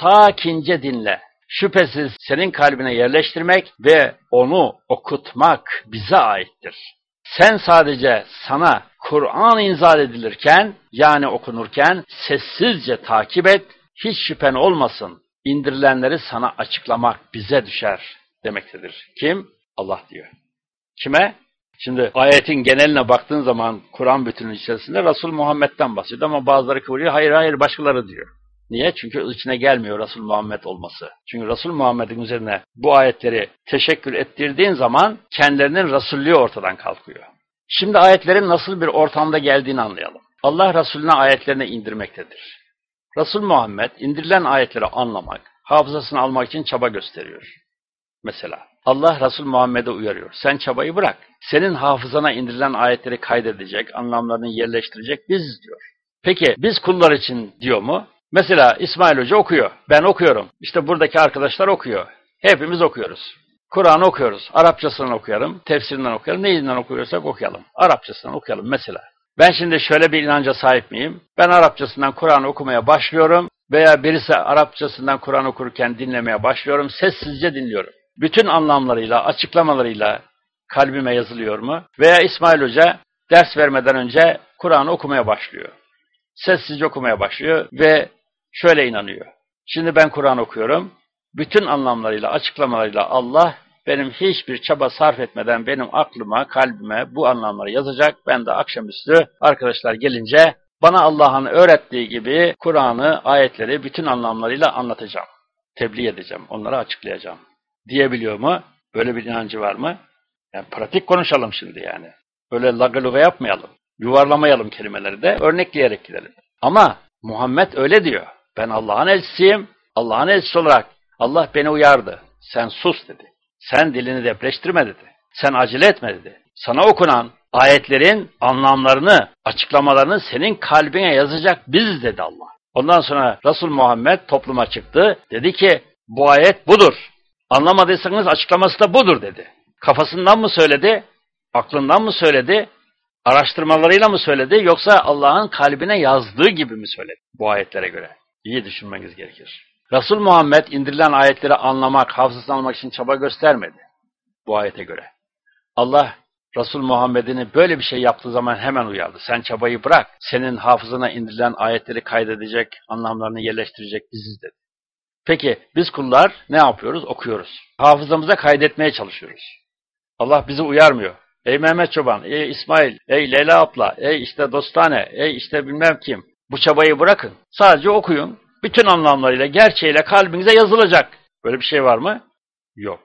Sakince dinle. Şüphesiz senin kalbine yerleştirmek ve onu okutmak bize aittir. Sen sadece sana Kur'an inzal edilirken yani okunurken sessizce takip et, hiç şüphen olmasın. İndirilenleri sana açıklamak bize düşer demektedir. Kim? Allah diyor. Kime? Şimdi ayetin geneline baktığın zaman Kur'an bütünün içerisinde Resul Muhammed'den bahsediyor ama bazıları kıvırıyor. Hayır hayır başkaları diyor. Niye? Çünkü içine gelmiyor Resul Muhammed olması. Çünkü Resul Muhammed'in üzerine bu ayetleri teşekkür ettirdiğin zaman kendilerinin Resullüğü ortadan kalkıyor. Şimdi ayetlerin nasıl bir ortamda geldiğini anlayalım. Allah Resulüne ayetlerini indirmektedir. Resul Muhammed indirilen ayetleri anlamak, hafızasını almak için çaba gösteriyor. Mesela Allah Resul Muhammed'e uyarıyor. Sen çabayı bırak. Senin hafızana indirilen ayetleri kaydedecek, anlamlarını yerleştirecek biz diyor. Peki biz kullar için diyor mu? Mesela İsmail Hoca okuyor. Ben okuyorum. İşte buradaki arkadaşlar okuyor. Hepimiz okuyoruz. Kur'an okuyoruz. Arapçasından okuyalım, tefsirinden okuyalım. Neyinden okuyorsak okuyalım. Arapçasından okuyalım mesela. Ben şimdi şöyle bir inanca sahip miyim? Ben Arapçasından Kur'an okumaya başlıyorum veya birisi Arapçasından Kur'an okurken dinlemeye başlıyorum. Sessizce dinliyorum. Bütün anlamlarıyla, açıklamalarıyla kalbime yazılıyor mu? Veya İsmail Hoca ders vermeden önce Kur'an okumaya başlıyor. Sessizce okumaya başlıyor ve şöyle inanıyor. Şimdi ben Kur'an okuyorum. Bütün anlamlarıyla, açıklamalarıyla Allah benim hiçbir çaba sarf etmeden benim aklıma, kalbime bu anlamları yazacak. Ben de akşamüstü arkadaşlar gelince bana Allah'ın öğrettiği gibi Kur'an'ı, ayetleri bütün anlamlarıyla anlatacağım. Tebliğ edeceğim, onları açıklayacağım. Diyebiliyor mu? Böyle bir inancı var mı? Yani pratik konuşalım şimdi yani. Öyle lagaluga yapmayalım. Yuvarlamayalım kelimeleri de örnekleyerek gidelim. Ama Muhammed öyle diyor. Ben Allah'ın elçisiyim. Allah'ın elçisi olarak Allah beni uyardı. Sen sus dedi. Sen dilini depreştirme dedi. Sen acele etme dedi. Sana okunan ayetlerin anlamlarını, açıklamalarını senin kalbine yazacak biz dedi Allah. Ondan sonra Resul Muhammed topluma çıktı. Dedi ki bu ayet budur. Anlamadıysanız açıklaması da budur dedi. Kafasından mı söyledi? Aklından mı söyledi? Araştırmalarıyla mı söyledi? Yoksa Allah'ın kalbine yazdığı gibi mi söyledi bu ayetlere göre? İyi düşünmeniz gerekir. Resul Muhammed indirilen ayetleri anlamak, hafızasını almak için çaba göstermedi bu ayete göre. Allah Resul Muhammed'ini böyle bir şey yaptığı zaman hemen uyardı. Sen çabayı bırak. Senin hafızana indirilen ayetleri kaydedecek, anlamlarını yerleştirecek biziz dedi. Peki biz kullar ne yapıyoruz? Okuyoruz. Hafızamıza kaydetmeye çalışıyoruz. Allah bizi uyarmıyor. Ey Mehmet Çoban, ey İsmail, ey Leyla abla, ey işte dostane, ey işte bilmem kim. Bu çabayı bırakın. Sadece okuyun. Bütün anlamlarıyla, gerçeğiyle kalbinize yazılacak. Böyle bir şey var mı? Yok.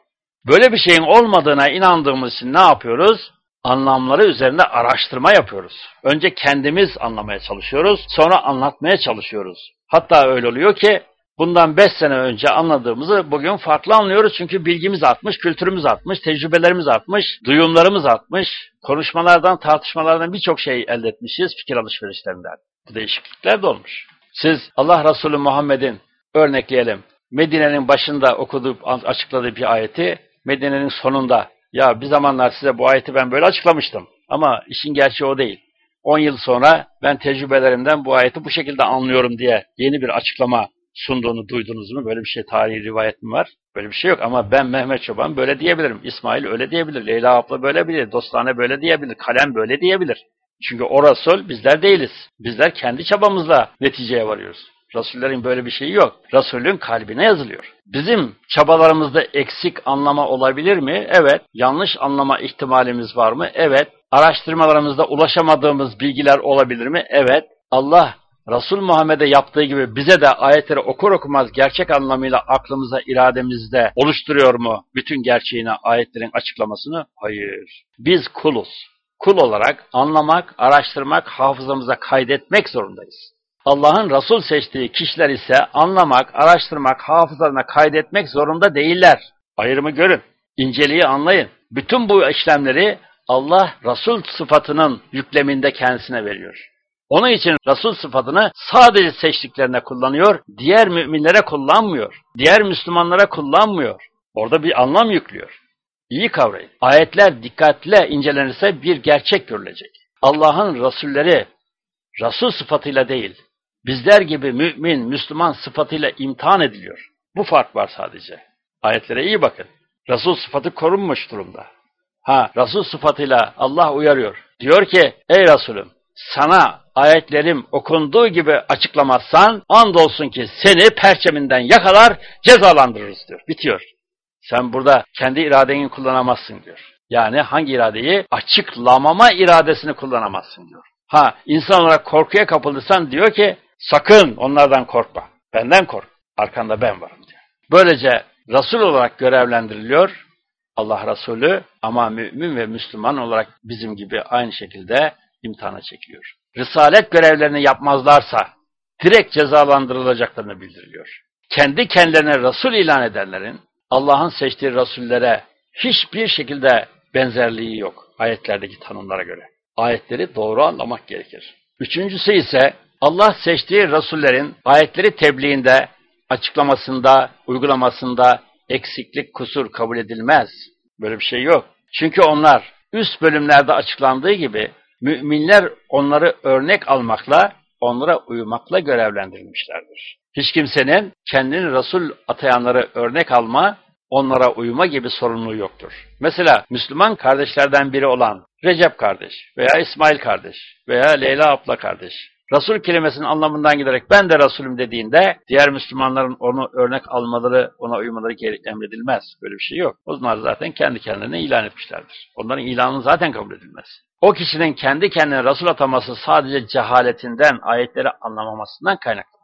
Böyle bir şeyin olmadığına inandığımız için ne yapıyoruz? Anlamları üzerinde araştırma yapıyoruz. Önce kendimiz anlamaya çalışıyoruz, sonra anlatmaya çalışıyoruz. Hatta öyle oluyor ki bundan beş sene önce anladığımızı bugün farklı anlıyoruz. Çünkü bilgimiz artmış, kültürümüz artmış, tecrübelerimiz artmış, duyumlarımız artmış, konuşmalardan, tartışmalardan birçok şey elde etmişiz fikir alışverişlerinden. Bu değişiklikler de olmuş. Siz Allah Resulü Muhammed'in örnekleyelim, Medine'nin başında okuduğu, açıkladığı bir ayeti, Medine'nin sonunda, ya bir zamanlar size bu ayeti ben böyle açıklamıştım ama işin gerçeği o değil. 10 yıl sonra ben tecrübelerimden bu ayeti bu şekilde anlıyorum diye yeni bir açıklama sunduğunu duydunuz mu? Böyle bir şey tarihi rivayet mi var? Böyle bir şey yok ama ben Mehmet Çoban böyle diyebilirim. İsmail öyle diyebilir. Leyla abla böyle diyebilir. Dostane böyle diyebilir. Kalem böyle diyebilir. Çünkü o Resul bizler değiliz. Bizler kendi çabamızla neticeye varıyoruz. Rasullerin böyle bir şeyi yok. Resulün kalbine yazılıyor. Bizim çabalarımızda eksik anlama olabilir mi? Evet. Yanlış anlama ihtimalimiz var mı? Evet. Araştırmalarımızda ulaşamadığımız bilgiler olabilir mi? Evet. Allah Resul Muhammed'e yaptığı gibi bize de ayetleri okur okumaz gerçek anlamıyla aklımıza, irademizde oluşturuyor mu bütün gerçeğini, ayetlerin açıklamasını? Hayır. Biz kuluz. Kul olarak anlamak, araştırmak, hafızamıza kaydetmek zorundayız. Allah'ın Resul seçtiği kişiler ise anlamak, araştırmak, hafızalarına kaydetmek zorunda değiller. Ayrımı görün, inceliği anlayın. Bütün bu işlemleri Allah Resul sıfatının yükleminde kendisine veriyor. Onun için Resul sıfatını sadece seçtiklerine kullanıyor, diğer müminlere kullanmıyor, diğer Müslümanlara kullanmıyor. Orada bir anlam yüklüyor. İyi kavrayın. Ayetler dikkatle incelenirse bir gerçek görülecek. Allah'ın Resulleri Resul sıfatıyla değil, bizler gibi mümin, Müslüman sıfatıyla imtihan ediliyor. Bu fark var sadece. Ayetlere iyi bakın. Resul sıfatı korunmuş durumda. Ha, Resul sıfatıyla Allah uyarıyor. Diyor ki, ey Resulüm, sana ayetlerim okunduğu gibi açıklamazsan, andolsun ki seni perçeminden yakalar, cezalandırırız diyor. Bitiyor. Sen burada kendi iradeni kullanamazsın diyor. Yani hangi iradeyi? Açıklamama iradesini kullanamazsın diyor. Ha insan olarak korkuya kapılırsan diyor ki sakın onlardan korkma. Benden kork. Arkanda ben varım diyor. Böylece Resul olarak görevlendiriliyor Allah Resulü ama mümin ve Müslüman olarak bizim gibi aynı şekilde imtihana çekiliyor. Risalet görevlerini yapmazlarsa direkt cezalandırılacaklarını bildiriliyor. Kendi kendilerine Resul ilan edenlerin Allah'ın seçtiği Resullere hiçbir şekilde benzerliği yok ayetlerdeki tanımlara göre. Ayetleri doğru anlamak gerekir. Üçüncüsü ise Allah seçtiği Resullerin ayetleri tebliğinde, açıklamasında, uygulamasında eksiklik, kusur kabul edilmez. Böyle bir şey yok. Çünkü onlar üst bölümlerde açıklandığı gibi müminler onları örnek almakla, onlara uymakla görevlendirilmişlerdir. Hiç kimsenin kendini Resul atayanları örnek alma, onlara uyma gibi sorumluluğu yoktur. Mesela Müslüman kardeşlerden biri olan Recep kardeş veya İsmail kardeş veya Leyla abla kardeş Resul kelimesinin anlamından giderek ben de Resulüm dediğinde diğer Müslümanların onu örnek almaları, ona uymaları emredilmez. Böyle bir şey yok. Onlar zaten kendi kendilerine ilan etmişlerdir. Onların ilanı zaten kabul edilmez. O kişinin kendi kendine Resul ataması sadece cehaletinden, ayetleri anlamamasından kaynaklı.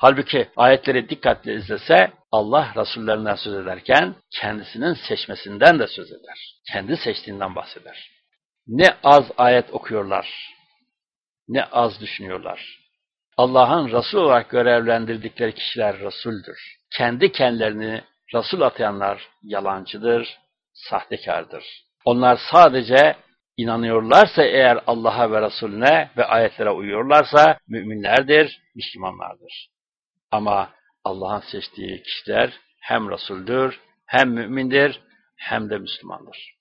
Halbuki ayetleri dikkatle izlese Allah Resullerinden söz ederken kendisinin seçmesinden de söz eder. Kendi seçtiğinden bahseder. Ne az ayet okuyorlar, ne az düşünüyorlar. Allah'ın Resul olarak görevlendirdikleri kişiler Resul'dür. Kendi kendilerini Resul atayanlar yalancıdır, sahtekardır. Onlar sadece inanıyorlarsa eğer Allah'a ve Resulüne ve ayetlere uyuyorlarsa müminlerdir, Müslümanlardır. Ama Allah'ın seçtiği kişiler hem Resul'dür, hem mümindir, hem de Müslümandır.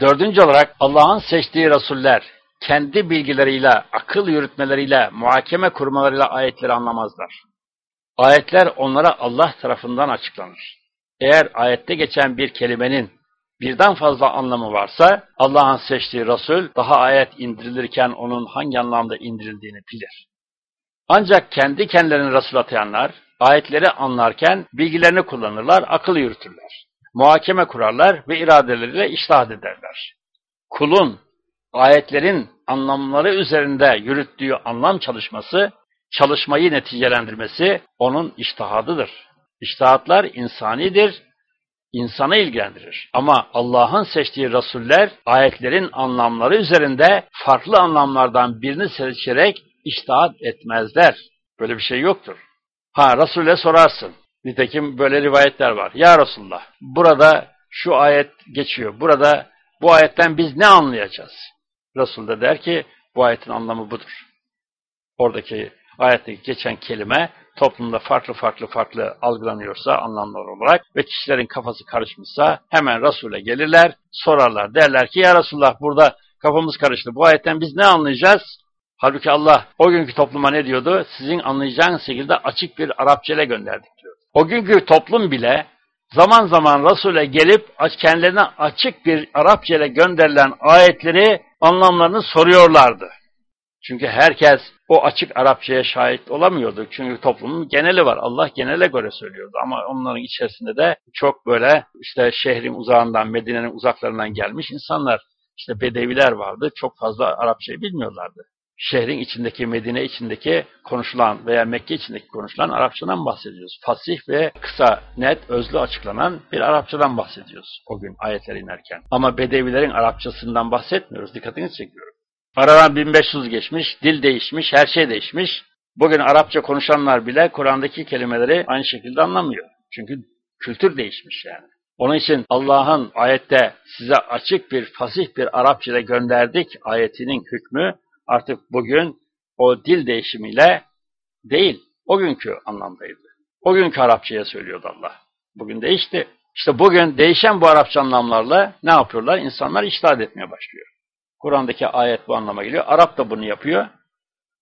Dördüncü olarak Allah'ın seçtiği Resuller kendi bilgileriyle, akıl yürütmeleriyle, muhakeme kurmalarıyla ayetleri anlamazlar. Ayetler onlara Allah tarafından açıklanır. Eğer ayette geçen bir kelimenin birden fazla anlamı varsa Allah'ın seçtiği Resul daha ayet indirilirken onun hangi anlamda indirildiğini bilir. Ancak kendi kendilerini Resul atayanlar ayetleri anlarken bilgilerini kullanırlar, akıl yürütürler. Muhakeme kurarlar ve iradeleriyle iştahat ederler. Kulun ayetlerin anlamları üzerinde yürüttüğü anlam çalışması, çalışmayı neticelendirmesi onun iştihadıdır. İştihatlar insanidir, insanı ilgilendirir. Ama Allah'ın seçtiği rasuller ayetlerin anlamları üzerinde farklı anlamlardan birini seçerek iştahat etmezler. Böyle bir şey yoktur. Ha Resul'e sorarsın. Nitekim böyle rivayetler var. Ya Resulullah burada şu ayet geçiyor. Burada bu ayetten biz ne anlayacağız? Resul de der ki bu ayetin anlamı budur. Oradaki ayetteki geçen kelime toplumda farklı farklı farklı algılanıyorsa anlamlar olarak ve kişilerin kafası karışmışsa hemen Resul'e gelirler, sorarlar. Derler ki ya Resulullah burada kafamız karıştı. Bu ayetten biz ne anlayacağız? Halbuki Allah o günkü topluma ne diyordu? Sizin anlayacağınız şekilde açık bir Arapça ile gönderdik diyor. O günkü toplum bile zaman zaman Resul'e gelip kendilerine açık bir Arapça ile gönderilen ayetleri anlamlarını soruyorlardı. Çünkü herkes o açık Arapçaya şahit olamıyordu. Çünkü toplumun geneli var. Allah genele göre söylüyordu. Ama onların içerisinde de çok böyle işte şehrin uzağından, Medine'nin uzaklarından gelmiş insanlar, işte bedeviler vardı. Çok fazla Arapçayı bilmiyorlardı. Şehrin içindeki, Medine içindeki konuşulan veya Mekke içindeki konuşulan Arapçadan bahsediyoruz. Fasih ve kısa, net, özlü açıklanan bir Arapçadan bahsediyoruz o gün ayetler inerken. Ama bedevilerin Arapçasından bahsetmiyoruz. Dikkatinizi çekiyorum. Aradan 1500 geçmiş, dil değişmiş, her şey değişmiş. Bugün Arapça konuşanlar bile Kur'an'daki kelimeleri aynı şekilde anlamıyor. Çünkü kültür değişmiş yani. Onun için Allah'ın ayette size açık bir, fasih bir Arapça ile gönderdik ayetinin hükmü artık bugün o dil değişimiyle değil, o günkü anlamdaydı. O günkü Arapçaya söylüyordu Allah. Bugün değişti. İşte bugün değişen bu Arapça anlamlarla ne yapıyorlar? İnsanlar iştahat etmeye başlıyor. Kur'an'daki ayet bu anlama geliyor. Arap da bunu yapıyor.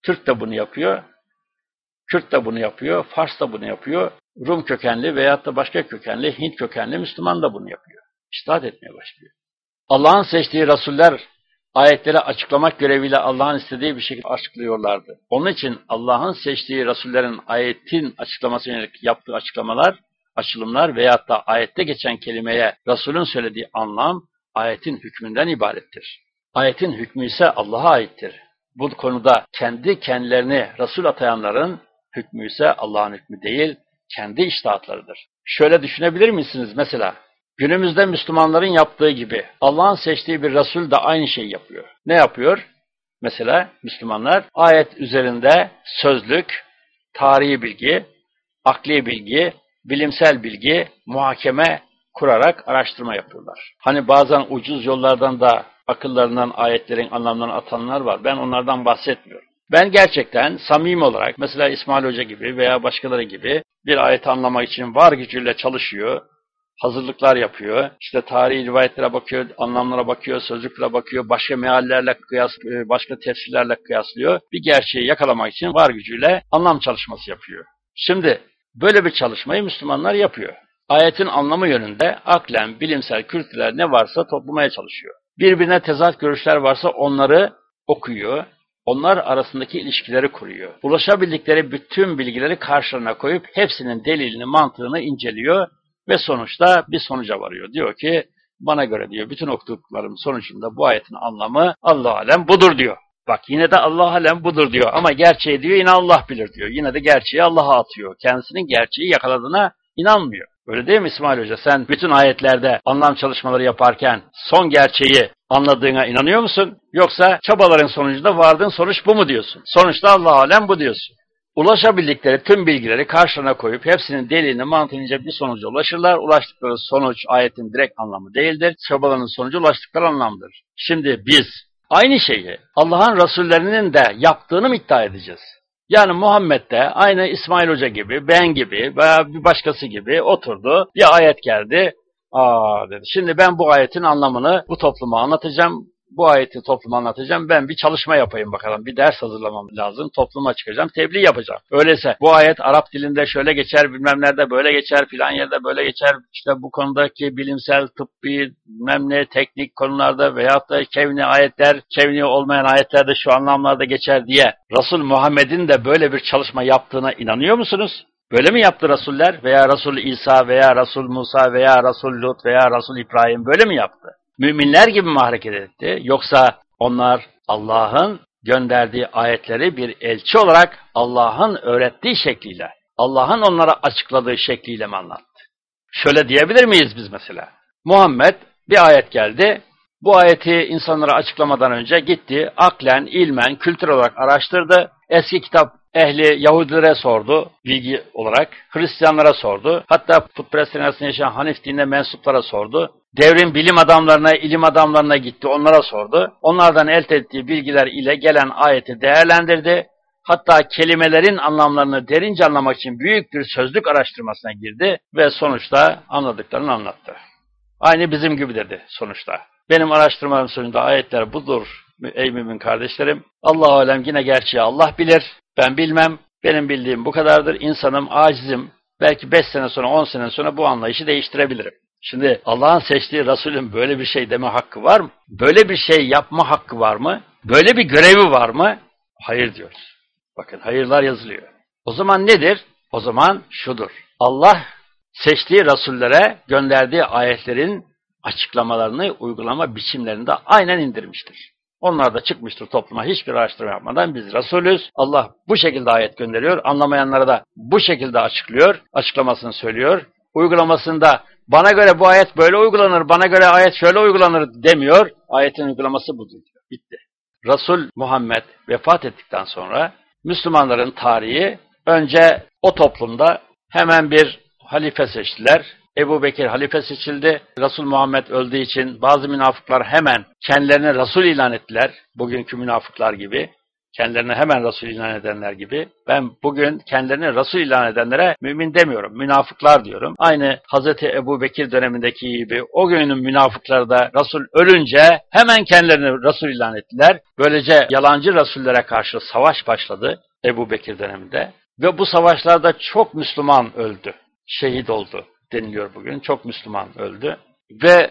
Türk de bunu yapıyor. Kürt de bunu yapıyor. Fars da bunu yapıyor. Rum kökenli veyahut da başka kökenli, Hint kökenli Müslüman da bunu yapıyor. İştahat etmeye başlıyor. Allah'ın seçtiği rasuller ayetleri açıklamak göreviyle Allah'ın istediği bir şekilde açıklıyorlardı. Onun için Allah'ın seçtiği rasullerin ayetin açıklaması yönelik yaptığı açıklamalar, açılımlar veyahut da ayette geçen kelimeye Resulün söylediği anlam ayetin hükmünden ibarettir. Ayetin hükmü ise Allah'a aittir. Bu konuda kendi kendilerini Resul atayanların hükmü ise Allah'ın hükmü değil, kendi iştahatlarıdır. Şöyle düşünebilir misiniz mesela? Günümüzde Müslümanların yaptığı gibi Allah'ın seçtiği bir Resul de aynı şeyi yapıyor. Ne yapıyor? Mesela Müslümanlar ayet üzerinde sözlük, tarihi bilgi, akli bilgi, bilimsel bilgi, muhakeme kurarak araştırma yapıyorlar. Hani bazen ucuz yollardan da akıllarından ayetlerin anlamlarını atanlar var. Ben onlardan bahsetmiyorum. Ben gerçekten samimi olarak mesela İsmail Hoca gibi veya başkaları gibi bir ayeti anlamak için var gücüyle çalışıyor, hazırlıklar yapıyor. İşte tarihi rivayetlere bakıyor, anlamlara bakıyor, sözlüklere bakıyor, başka meallerle kıyas, e, başka tefsirlerle kıyaslıyor. Bir gerçeği yakalamak için var gücüyle anlam çalışması yapıyor. Şimdi böyle bir çalışmayı Müslümanlar yapıyor. Ayetin anlamı yönünde aklen, bilimsel, kültürel ne varsa toplamaya çalışıyor. Birbirine tezat görüşler varsa onları okuyor, onlar arasındaki ilişkileri kuruyor. Ulaşabildikleri bütün bilgileri karşılarına koyup hepsinin delilini, mantığını inceliyor ve sonuçta bir sonuca varıyor. Diyor ki bana göre diyor bütün okuduklarım sonucunda bu ayetin anlamı Allah alem budur diyor. Bak yine de Allah alem budur diyor ama gerçeği diyor yine Allah bilir diyor. Yine de gerçeği Allah'a atıyor. Kendisinin gerçeği yakaladığına inanmıyor. Öyle değil mi İsmail Hoca? Sen bütün ayetlerde anlam çalışmaları yaparken son gerçeği anladığına inanıyor musun? Yoksa çabaların sonucunda vardığın sonuç bu mu diyorsun? Sonuçta Allah alem bu diyorsun. Ulaşabildikleri tüm bilgileri karşına koyup hepsinin delilini mantığınca bir sonuca ulaşırlar. Ulaştıkları sonuç ayetin direkt anlamı değildir. Çabaların sonucu ulaştıkları anlamdır. Şimdi biz aynı şeyi Allah'ın Resullerinin de yaptığını mı iddia edeceğiz? Yani Muhammed de aynı İsmail Hoca gibi, ben gibi veya bir başkası gibi oturdu. Bir ayet geldi. Aa dedi. Şimdi ben bu ayetin anlamını bu topluma anlatacağım bu ayeti topluma anlatacağım. Ben bir çalışma yapayım bakalım. Bir ders hazırlamam lazım. Topluma çıkacağım. Tebliğ yapacağım. Öyleyse bu ayet Arap dilinde şöyle geçer, bilmem nerede böyle geçer, filan yerde böyle geçer. İşte bu konudaki bilimsel, tıbbi, bilmem ne, teknik konularda veyahut da kevni ayetler, kevni olmayan ayetlerde şu anlamlarda geçer diye Resul Muhammed'in de böyle bir çalışma yaptığına inanıyor musunuz? Böyle mi yaptı Resuller veya Resul İsa veya Resul Musa veya Resul Lut veya Resul İbrahim böyle mi yaptı? Müminler gibi mi hareket etti? Yoksa onlar Allah'ın gönderdiği ayetleri bir elçi olarak Allah'ın öğrettiği şekliyle, Allah'ın onlara açıkladığı şekliyle mi anlattı? Şöyle diyebilir miyiz biz mesela? Muhammed bir ayet geldi. Bu ayeti insanlara açıklamadan önce gitti, aklen, ilmen, kültür olarak araştırdı. Eski kitap ehli Yahudilere sordu bilgi olarak, Hristiyanlara sordu. Hatta putperestlerin arasında yaşayan Hanif dinine mensuplara sordu. Devrin bilim adamlarına, ilim adamlarına gitti, onlara sordu. Onlardan elde ettiği bilgiler ile gelen ayeti değerlendirdi. Hatta kelimelerin anlamlarını derince anlamak için büyük bir sözlük araştırmasına girdi ve sonuçta anladıklarını anlattı. Aynı bizim gibi dedi sonuçta. Benim araştırmalarım sonucunda ayetler budur ey mümin kardeşlerim. Allah alem yine gerçeği Allah bilir. Ben bilmem. Benim bildiğim bu kadardır. İnsanım, acizim. Belki 5 sene sonra, 10 sene sonra bu anlayışı değiştirebilirim. Şimdi Allah'ın seçtiği Resulün böyle bir şey deme hakkı var mı? Böyle bir şey yapma hakkı var mı? Böyle bir görevi var mı? Hayır diyoruz. Bakın hayırlar yazılıyor. O zaman nedir? O zaman şudur. Allah seçtiği rasullere gönderdiği ayetlerin açıklamalarını uygulama biçimlerinde aynen indirmiştir. Onlar da çıkmıştır topluma hiçbir araştırma yapmadan biz Resulüz. Allah bu şekilde ayet gönderiyor. Anlamayanlara da bu şekilde açıklıyor. Açıklamasını söylüyor. Uygulamasında bana göre bu ayet böyle uygulanır, bana göre ayet şöyle uygulanır demiyor. Ayetin uygulaması budur. Bitti. Resul Muhammed vefat ettikten sonra Müslümanların tarihi önce o toplumda hemen bir halife seçtiler. Ebu Bekir halife seçildi. Resul Muhammed öldüğü için bazı münafıklar hemen kendilerini Resul ilan ettiler. Bugünkü münafıklar gibi. Kendilerini hemen Resul ilan edenler gibi. Ben bugün kendilerini Resul ilan edenlere mümin demiyorum. Münafıklar diyorum. Aynı Hazreti Ebu Bekir dönemindeki gibi o günün münafıkları da Resul ölünce hemen kendilerini Resul ilan ettiler. Böylece yalancı Resullere karşı savaş başladı Ebu Bekir döneminde. Ve bu savaşlarda çok Müslüman öldü. Şehit oldu deniliyor bugün. Çok Müslüman öldü. Ve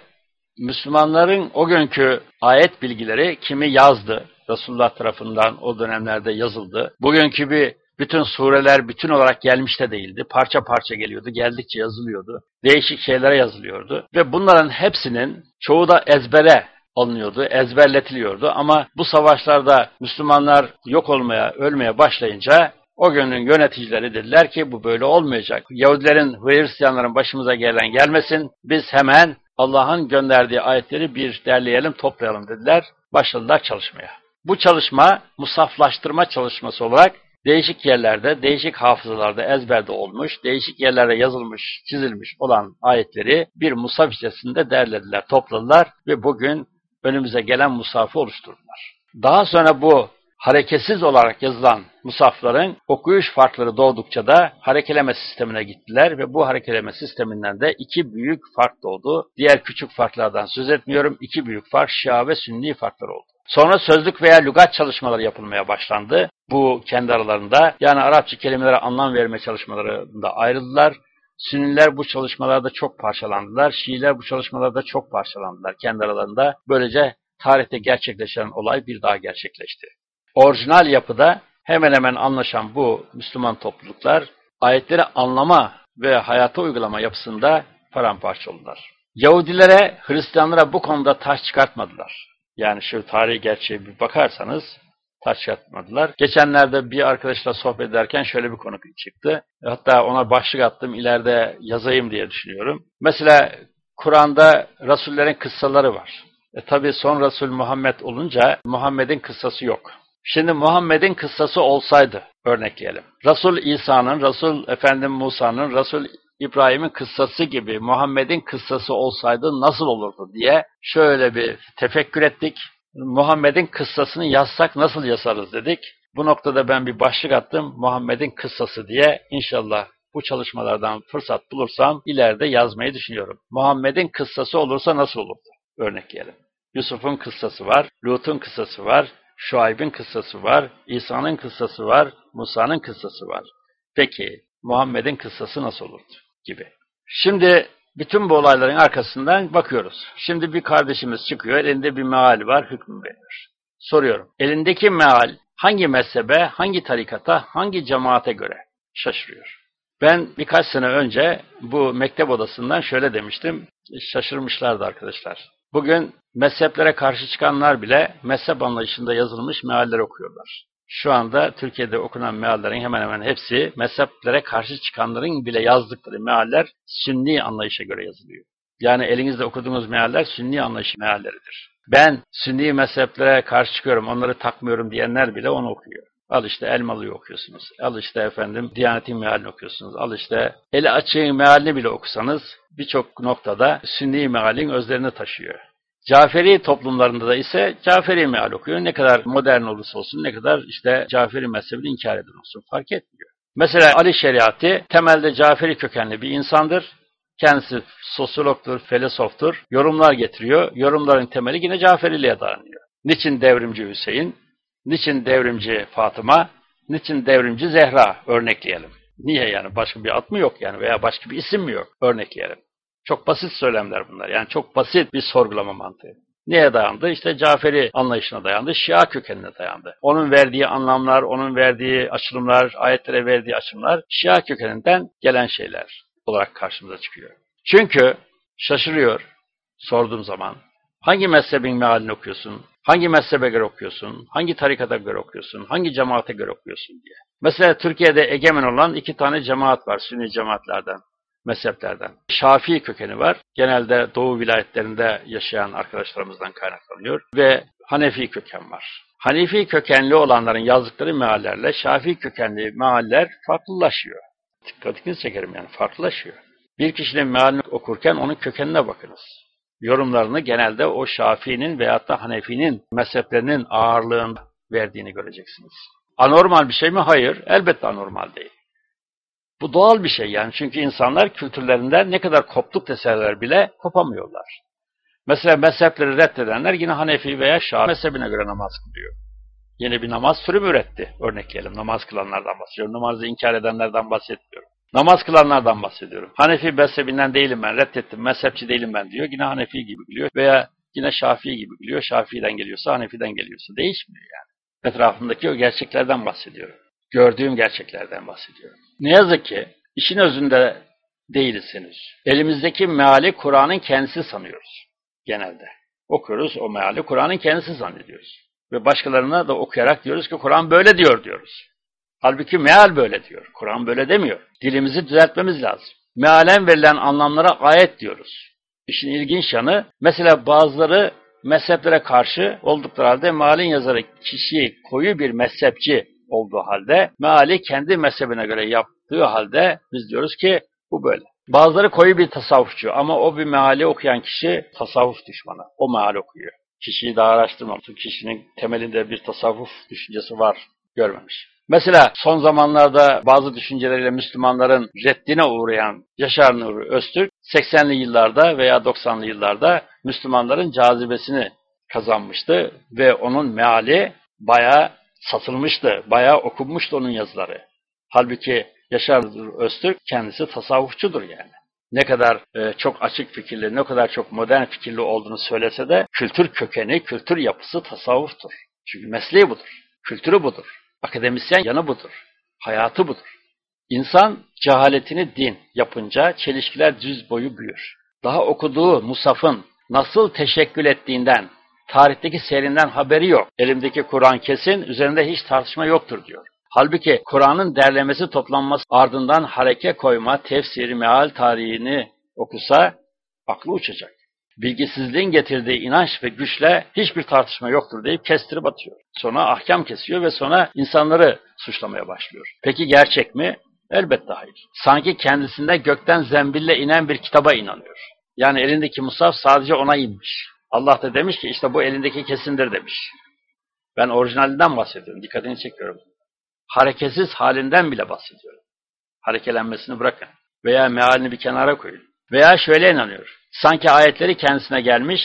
Müslümanların o günkü ayet bilgileri kimi yazdı? Resulullah tarafından o dönemlerde yazıldı. Bugünkü bir bütün sureler bütün olarak gelmiş de değildi. Parça parça geliyordu. Geldikçe yazılıyordu. Değişik şeylere yazılıyordu. Ve bunların hepsinin çoğu da ezbere alınıyordu, ezberletiliyordu. Ama bu savaşlarda Müslümanlar yok olmaya, ölmeye başlayınca o günün yöneticileri dediler ki bu böyle olmayacak. Yahudilerin Hristiyanların başımıza gelen gelmesin. Biz hemen Allah'ın gönderdiği ayetleri bir derleyelim, toplayalım dediler. Başladılar çalışmaya. Bu çalışma musaflaştırma çalışması olarak değişik yerlerde, değişik hafızalarda ezberde olmuş, değişik yerlerde yazılmış, çizilmiş olan ayetleri bir musaf içerisinde derlediler, topladılar ve bugün önümüze gelen musafı oluşturdular. Daha sonra bu hareketsiz olarak yazılan musafların okuyuş farkları doğdukça da harekeleme sistemine gittiler ve bu harekeleme sisteminden de iki büyük fark doğdu. Diğer küçük farklardan söz etmiyorum. İki büyük fark Şia ve Sünni farklar oldu. Sonra sözlük veya lügat çalışmaları yapılmaya başlandı. Bu kendi aralarında yani Arapça kelimelere anlam verme çalışmalarında ayrıldılar. Sünniler bu çalışmalarda çok parçalandılar. Şiiler bu çalışmalarda çok parçalandılar kendi aralarında. Böylece tarihte gerçekleşen olay bir daha gerçekleşti. Orijinal yapıda hemen hemen anlaşan bu Müslüman topluluklar ayetleri anlama ve hayata uygulama yapısında paramparça oldular. Yahudilere, Hristiyanlara bu konuda taş çıkartmadılar. Yani şu tarihi gerçeğe bir bakarsanız taş çıkartmadılar. Geçenlerde bir arkadaşla sohbet ederken şöyle bir konu çıktı. Hatta ona başlık attım, ileride yazayım diye düşünüyorum. Mesela Kur'an'da Rasullerin kıssaları var. E tabi son Resul Muhammed olunca Muhammed'in kıssası yok. Şimdi Muhammed'in kıssası olsaydı örnekleyelim. Resul İsa'nın, Resul Efendim Musa'nın, Resul İbrahim'in kıssası gibi Muhammed'in kıssası olsaydı nasıl olurdu diye şöyle bir tefekkür ettik. Muhammed'in kıssasını yazsak nasıl yazarız dedik. Bu noktada ben bir başlık attım Muhammed'in kıssası diye. İnşallah bu çalışmalardan fırsat bulursam ileride yazmayı düşünüyorum. Muhammed'in kıssası olursa nasıl olurdu? Örnekleyelim. Yusuf'un kıssası var, Lut'un kıssası var, Şuayb'in kıssası var, İsa'nın kıssası var, Musa'nın kıssası var. Peki Muhammed'in kıssası nasıl olurdu? Gibi. Şimdi bütün bu olayların arkasından bakıyoruz. Şimdi bir kardeşimiz çıkıyor, elinde bir meal var, hüküm veriyor. Soruyorum, elindeki meal hangi mezhebe, hangi tarikata, hangi cemaate göre şaşırıyor? Ben birkaç sene önce bu mektep odasından şöyle demiştim, şaşırmışlardı arkadaşlar. Bugün mezheplere karşı çıkanlar bile mezhep anlayışında yazılmış mealler okuyorlar. Şu anda Türkiye'de okunan meallerin hemen hemen hepsi mezheplere karşı çıkanların bile yazdıkları mealler sünni anlayışa göre yazılıyor. Yani elinizde okuduğunuz mealler sünni anlayış mealleridir. Ben sünni mezheplere karşı çıkıyorum, onları takmıyorum diyenler bile onu okuyor. Al işte Elmalı'yı okuyorsunuz. Al işte efendim Diyanet'in mealini okuyorsunuz. Al işte eli açığın mealini bile okusanız birçok noktada sünni mealin özlerini taşıyor. Caferi toplumlarında da ise Caferi meal okuyor. Ne kadar modern olursa olsun, ne kadar işte Caferi mezhebini inkar eden olsun fark etmiyor. Mesela Ali Şeriatı temelde Caferi kökenli bir insandır. Kendisi sosyologtur, filozoftur. Yorumlar getiriyor. Yorumların temeli yine Caferiliğe dayanıyor. Niçin devrimci Hüseyin? Niçin devrimci Fatıma? Niçin devrimci Zehra? Örnekleyelim. Niye yani? Başka bir ad mı yok yani veya başka bir isim mi yok? Örnekleyelim. Çok basit söylemler bunlar. Yani çok basit bir sorgulama mantığı. Neye dayandı? İşte Caferi anlayışına dayandı, Şia kökenine dayandı. Onun verdiği anlamlar, onun verdiği açılımlar, ayetlere verdiği açılımlar Şia kökeninden gelen şeyler olarak karşımıza çıkıyor. Çünkü şaşırıyor sorduğum zaman. Hangi mezhebin mealini okuyorsun? Hangi mezhebe göre okuyorsun? Hangi tarikata göre okuyorsun? Hangi cemaate göre okuyorsun diye. Mesela Türkiye'de egemen olan iki tane cemaat var, sünni cemaatlerden mezheplerden. Şafii kökeni var. Genelde Doğu vilayetlerinde yaşayan arkadaşlarımızdan kaynaklanıyor. Ve Hanefi köken var. Hanefi kökenli olanların yazdıkları meallerle Şafii kökenli mealler farklılaşıyor. Dikkatinizi çekerim yani farklılaşıyor. Bir kişinin mealini okurken onun kökenine bakınız. Yorumlarını genelde o Şafii'nin veyahut da Hanefi'nin mezheplerinin ağırlığında verdiğini göreceksiniz. Anormal bir şey mi? Hayır. Elbette anormal değil. Bu doğal bir şey yani çünkü insanlar kültürlerinden ne kadar koptuk deseler bile kopamıyorlar. Mesela mezhepleri reddedenler yine Hanefi veya Şah mezhebine göre namaz kılıyor. Yeni bir namaz türü mü üretti? Örnekleyelim. Namaz kılanlardan bahsediyorum. Namazı inkar edenlerden bahsetmiyorum. Namaz kılanlardan bahsediyorum. Hanefi mezhebinden değilim ben, reddettim, mezhepçi değilim ben diyor. Yine Hanefi gibi biliyor veya yine Şafii gibi biliyor. Şafii'den geliyorsa, Hanefi'den geliyorsa değişmiyor yani. Etrafındaki o gerçeklerden bahsediyorum. Gördüğüm gerçeklerden bahsediyorum. Ne yazık ki işin özünde değiliz henüz. Elimizdeki meali Kur'an'ın kendisi sanıyoruz genelde. Okuyoruz o meali Kur'an'ın kendisi zannediyoruz. Ve başkalarına da okuyarak diyoruz ki Kur'an böyle diyor diyoruz. Halbuki meal böyle diyor. Kur'an böyle demiyor. Dilimizi düzeltmemiz lazım. Mealen verilen anlamlara ayet diyoruz. İşin ilginç yanı mesela bazıları mezheplere karşı oldukları halde mealin yazarı kişiyi koyu bir mezhepçi olduğu halde, meali kendi mezhebine göre yaptığı halde biz diyoruz ki bu böyle. Bazıları koyu bir tasavvufçu ama o bir meali okuyan kişi tasavvuf düşmanı. O meal okuyor. Kişiyi daha araştırmam. Çünkü kişinin temelinde bir tasavvuf düşüncesi var. Görmemiş. Mesela son zamanlarda bazı düşünceleriyle Müslümanların reddine uğrayan Yaşar Nuri Öztürk 80'li yıllarda veya 90'lı yıllarda Müslümanların cazibesini kazanmıştı ve onun meali bayağı satılmıştı, bayağı okunmuştu onun yazıları. Halbuki Yaşar Öztürk kendisi tasavvufçudur yani. Ne kadar e, çok açık fikirli, ne kadar çok modern fikirli olduğunu söylese de kültür kökeni, kültür yapısı tasavvuftur. Çünkü mesleği budur, kültürü budur, akademisyen yanı budur, hayatı budur. İnsan cehaletini din yapınca çelişkiler düz boyu büyür. Daha okuduğu Musaf'ın nasıl teşekkül ettiğinden, tarihteki serinden haberi yok. Elimdeki Kur'an kesin, üzerinde hiç tartışma yoktur diyor. Halbuki Kur'an'ın derlemesi toplanması ardından hareke koyma, tefsir, meal tarihini okusa aklı uçacak. Bilgisizliğin getirdiği inanç ve güçle hiçbir tartışma yoktur deyip kestirip atıyor. Sonra ahkam kesiyor ve sonra insanları suçlamaya başlıyor. Peki gerçek mi? Elbette hayır. Sanki kendisinde gökten zembille inen bir kitaba inanıyor. Yani elindeki musaf sadece ona inmiş. Allah da demiş ki işte bu elindeki kesindir demiş. Ben orijinalinden bahsediyorum. Dikkatini çekiyorum. Hareketsiz halinden bile bahsediyorum. Harekelenmesini bırakın. Veya mealini bir kenara koyun. Veya şöyle inanıyor. Sanki ayetleri kendisine gelmiş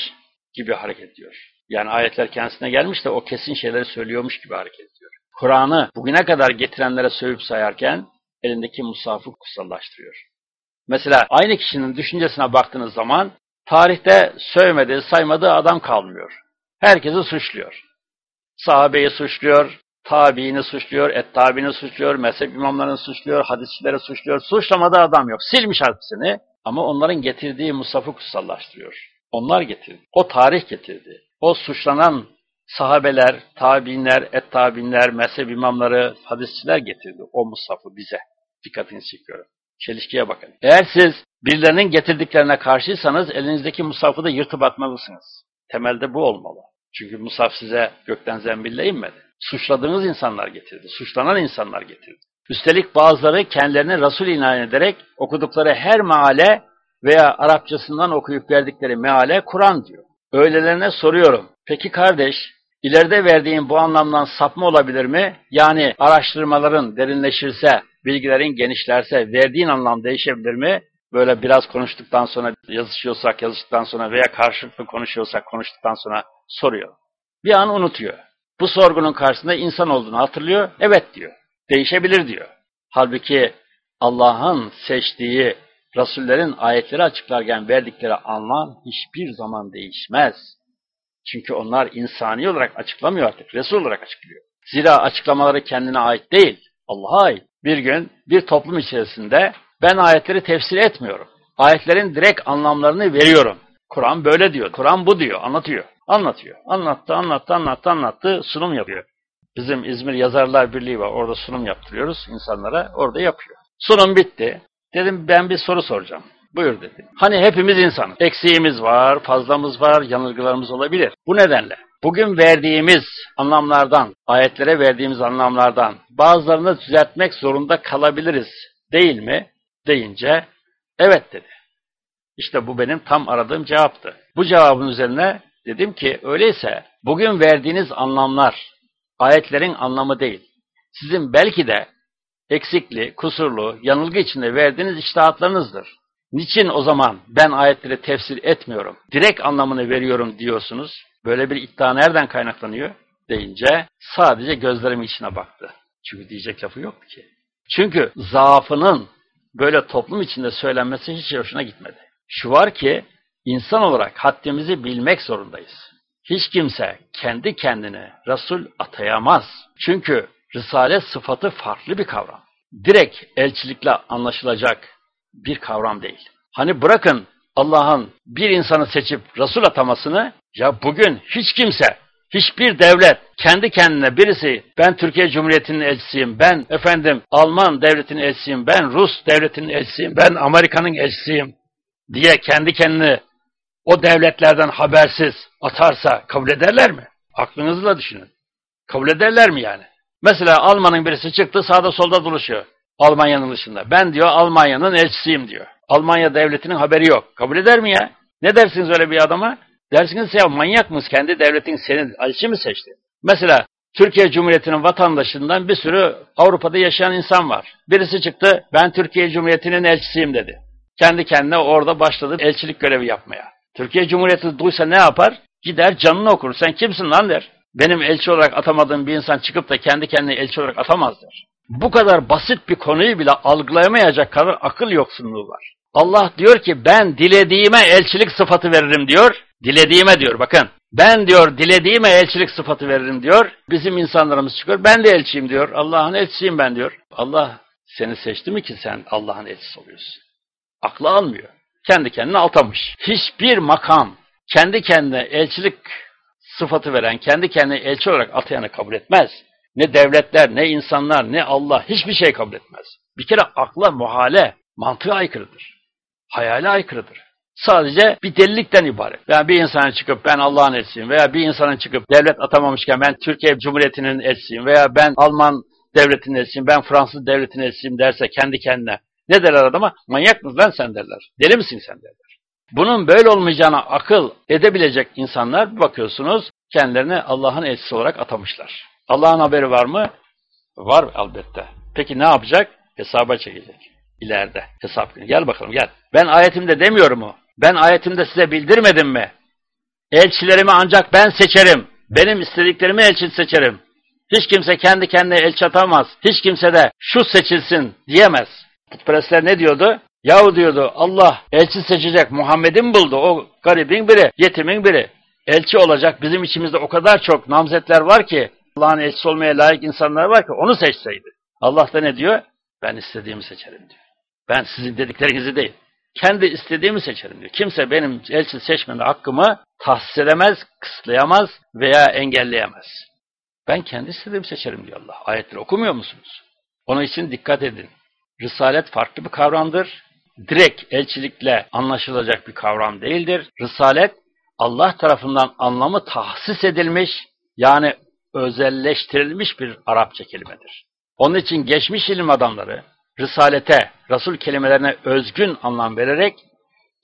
gibi hareket ediyor. Yani ayetler kendisine gelmiş de o kesin şeyleri söylüyormuş gibi hareket ediyor. Kur'an'ı bugüne kadar getirenlere sövüp sayarken elindeki musafı kutsallaştırıyor. Mesela aynı kişinin düşüncesine baktığınız zaman tarihte sövmediği, saymadığı adam kalmıyor. Herkesi suçluyor. Sahabeyi suçluyor, tabiini suçluyor, ettabini suçluyor, mezhep imamlarını suçluyor, hadisçileri suçluyor. Suçlamadığı adam yok. Silmiş hepsini ama onların getirdiği musafı kutsallaştırıyor. Onlar getirdi. O tarih getirdi. O suçlanan sahabeler, tabiinler, et tabiinler, mezhep imamları, hadisçiler getirdi o mushafı bize. Dikkatinizi çekiyorum. Çelişkiye bakın. Eğer siz birilerinin getirdiklerine karşıysanız elinizdeki mushafı da yırtıp atmalısınız. Temelde bu olmalı. Çünkü musaf size gökten zembille inmedi. Suçladığınız insanlar getirdi. Suçlanan insanlar getirdi. Üstelik bazıları kendilerini Resul inan ederek okudukları her meale veya Arapçasından okuyup verdikleri meale Kur'an diyor. Öylelerine soruyorum. Peki kardeş, ileride verdiğin bu anlamdan sapma olabilir mi? Yani araştırmaların derinleşirse, bilgilerin genişlerse verdiğin anlam değişebilir mi? Böyle biraz konuştuktan sonra yazışıyorsak yazıştıktan sonra veya karşılıklı konuşuyorsak konuştuktan sonra soruyor. Bir an unutuyor. Bu sorgunun karşısında insan olduğunu hatırlıyor. Evet diyor. Değişebilir diyor. Halbuki Allah'ın seçtiği Rasullerin ayetleri açıklarken verdikleri anlam hiçbir zaman değişmez. Çünkü onlar insani olarak açıklamıyor artık, Resul olarak açıklıyor. Zira açıklamaları kendine ait değil, Allah'a ait. Bir gün bir toplum içerisinde ben ayetleri tefsir etmiyorum. Ayetlerin direkt anlamlarını veriyorum. Kur'an böyle diyor, Kur'an bu diyor, anlatıyor. Anlatıyor. Anlattı, anlattı, anlattı, anlattı, sunum yapıyor. Bizim İzmir Yazarlar Birliği var, orada sunum yaptırıyoruz insanlara, orada yapıyor. Sunum bitti. Dedim ben bir soru soracağım. Buyur dedi. Hani hepimiz insanız. Eksiğimiz var, fazlamız var, yanılgılarımız olabilir. Bu nedenle bugün verdiğimiz anlamlardan, ayetlere verdiğimiz anlamlardan bazılarını düzeltmek zorunda kalabiliriz değil mi? Deyince evet dedi. İşte bu benim tam aradığım cevaptı. Bu cevabın üzerine dedim ki öyleyse bugün verdiğiniz anlamlar ayetlerin anlamı değil. Sizin belki de eksikli, kusurlu, yanılgı içinde verdiğiniz iştahatlarınızdır. Niçin o zaman ben ayetleri tefsir etmiyorum, direkt anlamını veriyorum diyorsunuz? Böyle bir iddia nereden kaynaklanıyor? deyince sadece gözlerim içine baktı. Çünkü diyecek lafı yoktu ki. Çünkü zaafının böyle toplum içinde söylenmesi hiç hoşuna gitmedi. Şu var ki insan olarak haddimizi bilmek zorundayız. Hiç kimse kendi kendine Resul atayamaz. Çünkü Risalet sıfatı farklı bir kavram. Direkt elçilikle anlaşılacak bir kavram değil. Hani bırakın Allah'ın bir insanı seçip Resul atamasını, ya bugün hiç kimse, hiçbir devlet kendi kendine birisi ben Türkiye Cumhuriyeti'nin elçisiyim, ben efendim Alman devletinin elçisiyim, ben Rus devletinin elçisiyim, ben Amerika'nın elçisiyim diye kendi kendini o devletlerden habersiz atarsa kabul ederler mi? Aklınızla düşünün. Kabul ederler mi yani? Mesela Alman'ın birisi çıktı sağda solda dolaşıyor. Almanya'nın dışında. Ben diyor Almanya'nın elçisiyim diyor. Almanya devletinin haberi yok. Kabul eder mi ya? Ne dersiniz öyle bir adama? Dersiniz ya manyak mısın? Kendi devletin senin elçi mi seçti? Mesela Türkiye Cumhuriyeti'nin vatandaşından bir sürü Avrupa'da yaşayan insan var. Birisi çıktı ben Türkiye Cumhuriyeti'nin elçisiyim dedi. Kendi kendine orada başladı elçilik görevi yapmaya. Türkiye Cumhuriyeti duysa ne yapar? Gider canını okur. Sen kimsin lan der. Benim elçi olarak atamadığım bir insan çıkıp da kendi kendine elçi olarak atamaz der. Bu kadar basit bir konuyu bile algılayamayacak kadar akıl yoksunluğu var. Allah diyor ki ben dilediğime elçilik sıfatı veririm diyor. Dilediğime diyor bakın. Ben diyor dilediğime elçilik sıfatı veririm diyor. Bizim insanlarımız çıkıyor. Ben de elçiyim diyor. Allah'ın elçisiyim ben diyor. Allah seni seçti mi ki sen Allah'ın elçisi oluyorsun? Aklı almıyor. Kendi kendine atamış. Hiçbir makam kendi kendine elçilik sıfatı veren, kendi kendine elçi olarak atayanı kabul etmez. Ne devletler, ne insanlar, ne Allah hiçbir şey kabul etmez. Bir kere akla muhale, mantığa aykırıdır. Hayale aykırıdır. Sadece bir delilikten ibaret. Yani bir insanın çıkıp ben Allah'ın elçisiyim veya bir insanın çıkıp devlet atamamışken ben Türkiye Cumhuriyeti'nin elçisiyim veya ben Alman devletinin elçisiyim, ben Fransız devletinin elçisiyim derse kendi kendine ne derler adama? Manyak mısın lan sen derler. Deli misin sen derler. Bunun böyle olmayacağına akıl edebilecek insanlar bakıyorsunuz kendilerini Allah'ın elçisi olarak atamışlar. Allah'ın haberi var mı? Var elbette. Peki ne yapacak? Hesaba çekecek. İleride hesap günü. Gel bakalım gel. Ben ayetimde demiyorum mu? Ben ayetimde size bildirmedim mi? Elçilerimi ancak ben seçerim. Benim istediklerimi elçi seçerim. Hiç kimse kendi kendine elçi atamaz. Hiç kimse de şu seçilsin diyemez. Putperestler ne diyordu? Yahu diyordu Allah elçi seçecek Muhammed'in buldu o garibin biri, yetimin biri. Elçi olacak bizim içimizde o kadar çok namzetler var ki Allah'ın elçisi olmaya layık insanlar var ki onu seçseydi. Allah da ne diyor? Ben istediğimi seçerim diyor. Ben sizin dediklerinizi değil. Kendi istediğimi seçerim diyor. Kimse benim elçi seçmeme hakkımı tahsis edemez, kısıtlayamaz veya engelleyemez. Ben kendi istediğimi seçerim diyor Allah. Ayetleri okumuyor musunuz? Onun için dikkat edin. Risalet farklı bir kavramdır. Direkt elçilikle anlaşılacak bir kavram değildir. Risalet Allah tarafından anlamı tahsis edilmiş yani özelleştirilmiş bir Arapça kelimedir. Onun için geçmiş ilim adamları Risalete, Resul kelimelerine özgün anlam vererek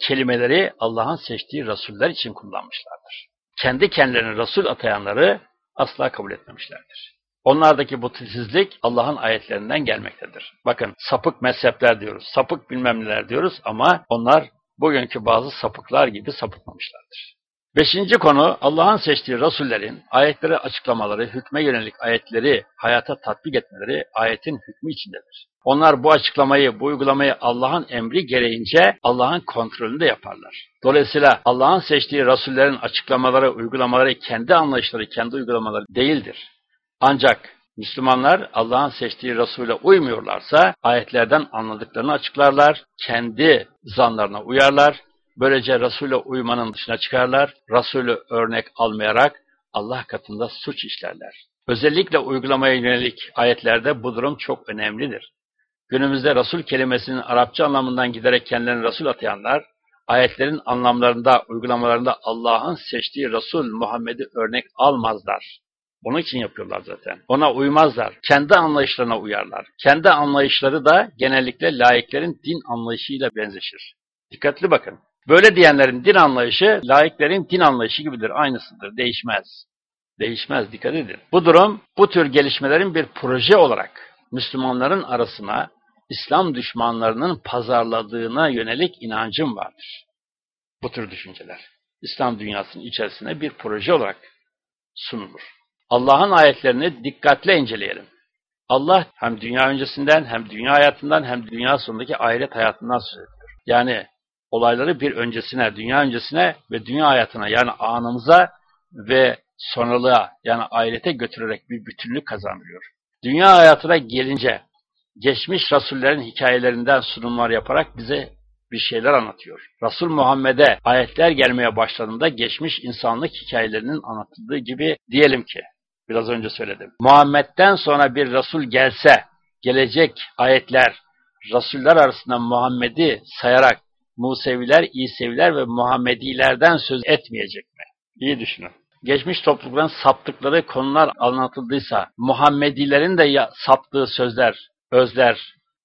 kelimeleri Allah'ın seçtiği Resuller için kullanmışlardır. Kendi kendilerini Resul atayanları asla kabul etmemişlerdir. Onlardaki bu titizlik Allah'ın ayetlerinden gelmektedir. Bakın sapık mezhepler diyoruz, sapık bilmem neler diyoruz ama onlar bugünkü bazı sapıklar gibi sapıtmamışlardır. Beşinci konu Allah'ın seçtiği Rasullerin ayetleri açıklamaları, hükme yönelik ayetleri hayata tatbik etmeleri ayetin hükmü içindedir. Onlar bu açıklamayı, bu uygulamayı Allah'ın emri gereğince Allah'ın kontrolünde yaparlar. Dolayısıyla Allah'ın seçtiği Rasullerin açıklamaları, uygulamaları kendi anlayışları, kendi uygulamaları değildir. Ancak Müslümanlar Allah'ın seçtiği Resul'e uymuyorlarsa ayetlerden anladıklarını açıklarlar, kendi zanlarına uyarlar, böylece Resul'e uymanın dışına çıkarlar, Resul'ü örnek almayarak Allah katında suç işlerler. Özellikle uygulamaya yönelik ayetlerde bu durum çok önemlidir. Günümüzde Resul kelimesinin Arapça anlamından giderek kendilerini Resul atayanlar, ayetlerin anlamlarında, uygulamalarında Allah'ın seçtiği Resul Muhammed'i örnek almazlar. Onun için yapıyorlar zaten. Ona uymazlar. Kendi anlayışlarına uyarlar. Kendi anlayışları da genellikle laiklerin din anlayışıyla benzeşir. Dikkatli bakın. Böyle diyenlerin din anlayışı, laiklerin din anlayışı gibidir. Aynısıdır. Değişmez. Değişmez. Dikkat edin. Bu durum, bu tür gelişmelerin bir proje olarak Müslümanların arasına İslam düşmanlarının pazarladığına yönelik inancım vardır. Bu tür düşünceler. İslam dünyasının içerisine bir proje olarak sunulur. Allah'ın ayetlerini dikkatle inceleyelim. Allah hem dünya öncesinden hem dünya hayatından hem dünya sonundaki ahiret hayatından söz ediyor. Yani olayları bir öncesine, dünya öncesine ve dünya hayatına yani anımıza ve sonralığa yani ahirete götürerek bir bütünlük kazandırıyor. Dünya hayatına gelince geçmiş rasullerin hikayelerinden sunumlar yaparak bize bir şeyler anlatıyor. Resul Muhammed'e ayetler gelmeye başladığında geçmiş insanlık hikayelerinin anlatıldığı gibi diyelim ki Biraz önce söyledim. Muhammed'den sonra bir Resul gelse, gelecek ayetler, Resuller arasında Muhammed'i sayarak Museviler, İseviler ve Muhammedilerden söz etmeyecek mi? İyi düşünün. Geçmiş toplulukların saptıkları konular anlatıldıysa, Muhammedilerin de saptığı sözler, özler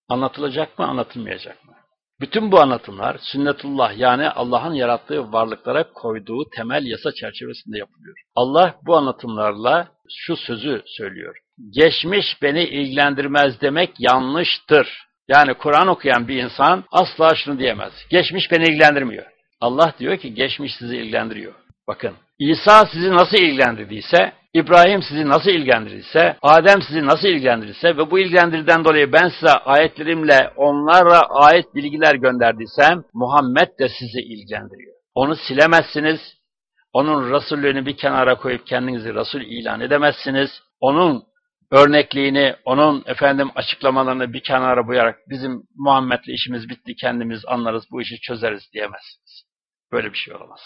anlatılacak mı, anlatılmayacak mı? Bütün bu anlatımlar sünnetullah yani Allah'ın yarattığı varlıklara koyduğu temel yasa çerçevesinde yapılıyor. Allah bu anlatımlarla şu sözü söylüyor. Geçmiş beni ilgilendirmez demek yanlıştır. Yani Kur'an okuyan bir insan asla şunu diyemez. Geçmiş beni ilgilendirmiyor. Allah diyor ki geçmiş sizi ilgilendiriyor. Bakın İsa sizi nasıl ilgilendirdiyse, İbrahim sizi nasıl ilgilendirdiyse, Adem sizi nasıl ilgilendirdiyse ve bu ilgilendirden dolayı ben size ayetlerimle onlara ait bilgiler gönderdiysem, Muhammed de sizi ilgilendiriyor. Onu silemezsiniz, onun Resullüğünü bir kenara koyup kendinizi Resul ilan edemezsiniz. Onun örnekliğini, onun efendim açıklamalarını bir kenara koyarak bizim Muhammed'le işimiz bitti, kendimiz anlarız, bu işi çözeriz diyemezsiniz. Böyle bir şey olamaz.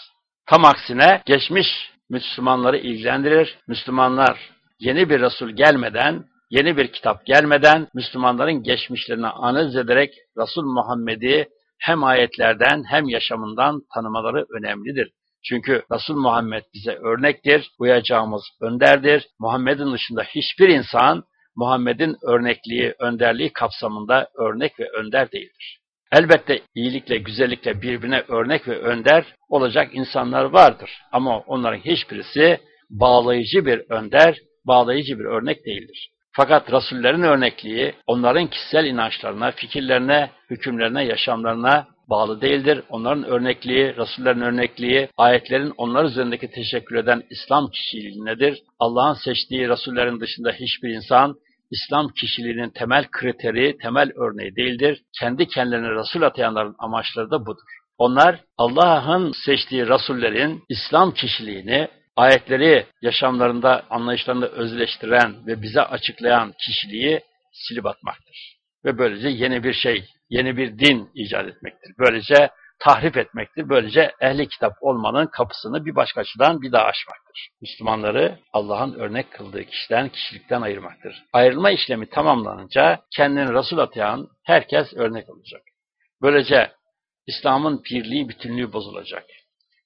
Tam aksine geçmiş Müslümanları ilgilendirir. Müslümanlar yeni bir Resul gelmeden, yeni bir kitap gelmeden Müslümanların geçmişlerini analiz ederek Resul Muhammed'i hem ayetlerden hem yaşamından tanımaları önemlidir. Çünkü Resul Muhammed bize örnektir, uyacağımız önderdir. Muhammed'in dışında hiçbir insan Muhammed'in örnekliği, önderliği kapsamında örnek ve önder değildir. Elbette iyilikle, güzellikle birbirine örnek ve önder olacak insanlar vardır. Ama onların hiçbirisi bağlayıcı bir önder, bağlayıcı bir örnek değildir. Fakat Rasullerin örnekliği onların kişisel inançlarına, fikirlerine, hükümlerine, yaşamlarına bağlı değildir. Onların örnekliği, Rasullerin örnekliği, ayetlerin onlar üzerindeki teşekkür eden İslam kişiliğindedir. Allah'ın seçtiği Rasullerin dışında hiçbir insan İslam kişiliğinin temel kriteri, temel örneği değildir. Kendi kendilerine Resul atayanların amaçları da budur. Onlar Allah'ın seçtiği Rasullerin İslam kişiliğini, ayetleri yaşamlarında, anlayışlarında özleştiren ve bize açıklayan kişiliği silip atmaktır. Ve böylece yeni bir şey, yeni bir din icat etmektir. Böylece tahrip etmektir. Böylece ehli kitap olmanın kapısını bir başka açıdan bir daha açmaktır. Müslümanları Allah'ın örnek kıldığı kişiden, kişilikten ayırmaktır. Ayrılma işlemi tamamlanınca kendini Resul atayan herkes örnek olacak. Böylece İslam'ın pirliği, bütünlüğü bozulacak.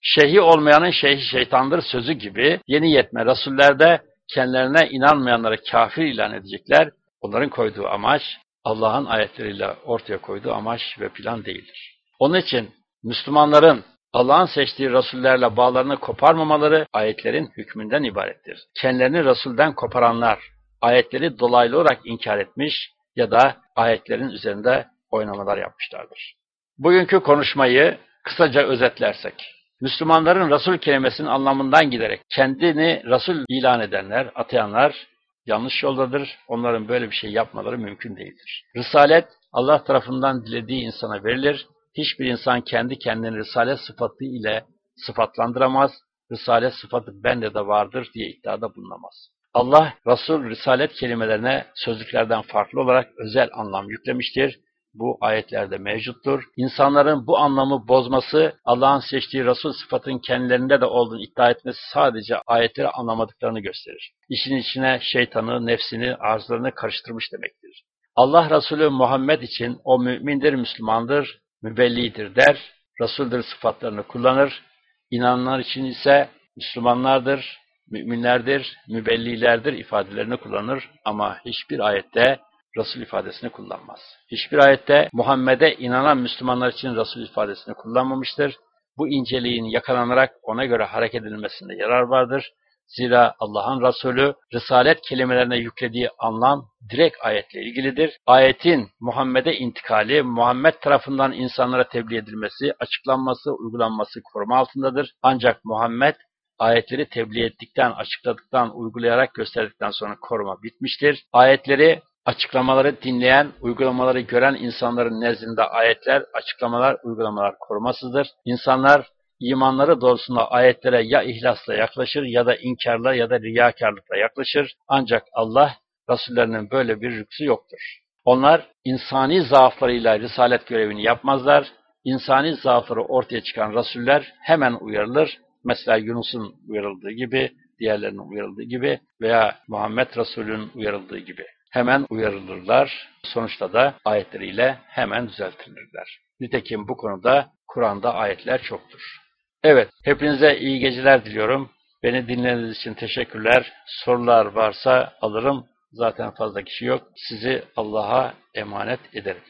Şeyhi olmayanın şeyhi şeytandır sözü gibi yeni yetme Resullerde kendilerine inanmayanları kafir ilan edecekler. Onların koyduğu amaç Allah'ın ayetleriyle ortaya koyduğu amaç ve plan değildir. Onun için Müslümanların Allah'ın seçtiği Resullerle bağlarını koparmamaları ayetlerin hükmünden ibarettir. Kendilerini Resulden koparanlar ayetleri dolaylı olarak inkar etmiş ya da ayetlerin üzerinde oynamalar yapmışlardır. Bugünkü konuşmayı kısaca özetlersek, Müslümanların Resul kelimesinin anlamından giderek kendini Resul ilan edenler, atayanlar yanlış yoldadır. Onların böyle bir şey yapmaları mümkün değildir. Risalet Allah tarafından dilediği insana verilir. Hiçbir insan kendi kendini Risalet sıfatı ile sıfatlandıramaz. Risalet sıfatı bende de vardır diye iddiada bulunamaz. Allah, Resul, Risalet kelimelerine sözlüklerden farklı olarak özel anlam yüklemiştir bu ayetlerde mevcuttur. İnsanların bu anlamı bozması, Allah'ın seçtiği Resul sıfatın kendilerinde de olduğunu iddia etmesi sadece ayetleri anlamadıklarını gösterir. İşin içine şeytanı, nefsini, arzularını karıştırmış demektir. Allah Resulü Muhammed için o mümindir, Müslümandır, mübellidir der, Resul'dir sıfatlarını kullanır. İnananlar için ise Müslümanlardır, müminlerdir, mübellilerdir ifadelerini kullanır ama hiçbir ayette Resul ifadesini kullanmaz. Hiçbir ayette Muhammed'e inanan Müslümanlar için Resul ifadesini kullanmamıştır. Bu inceliğin yakalanarak ona göre hareket edilmesinde yarar vardır. Zira Allah'ın Resulü Risalet kelimelerine yüklediği anlam direkt ayetle ilgilidir. Ayetin Muhammed'e intikali, Muhammed tarafından insanlara tebliğ edilmesi, açıklanması, uygulanması koruma altındadır. Ancak Muhammed ayetleri tebliğ ettikten, açıkladıktan, uygulayarak gösterdikten sonra koruma bitmiştir. Ayetleri Açıklamaları dinleyen, uygulamaları gören insanların nezdinde ayetler, açıklamalar, uygulamalar korumasızdır. İnsanlar imanları doğrusunda ayetlere ya ihlasla yaklaşır ya da inkarla ya da riyakarlıkla yaklaşır. Ancak Allah Resullerinin böyle bir lüksü yoktur. Onlar insani zaaflarıyla risalet görevini yapmazlar. İnsani zaafları ortaya çıkan Resuller hemen uyarılır. Mesela Yunus'un uyarıldığı gibi, diğerlerinin uyarıldığı gibi veya Muhammed Resulü'nün uyarıldığı gibi hemen uyarılırlar. Sonuçta da ayetleriyle hemen düzeltilirler. Nitekim bu konuda Kur'an'da ayetler çoktur. Evet, hepinize iyi geceler diliyorum. Beni dinlediğiniz için teşekkürler. Sorular varsa alırım. Zaten fazla kişi yok. Sizi Allah'a emanet ederim.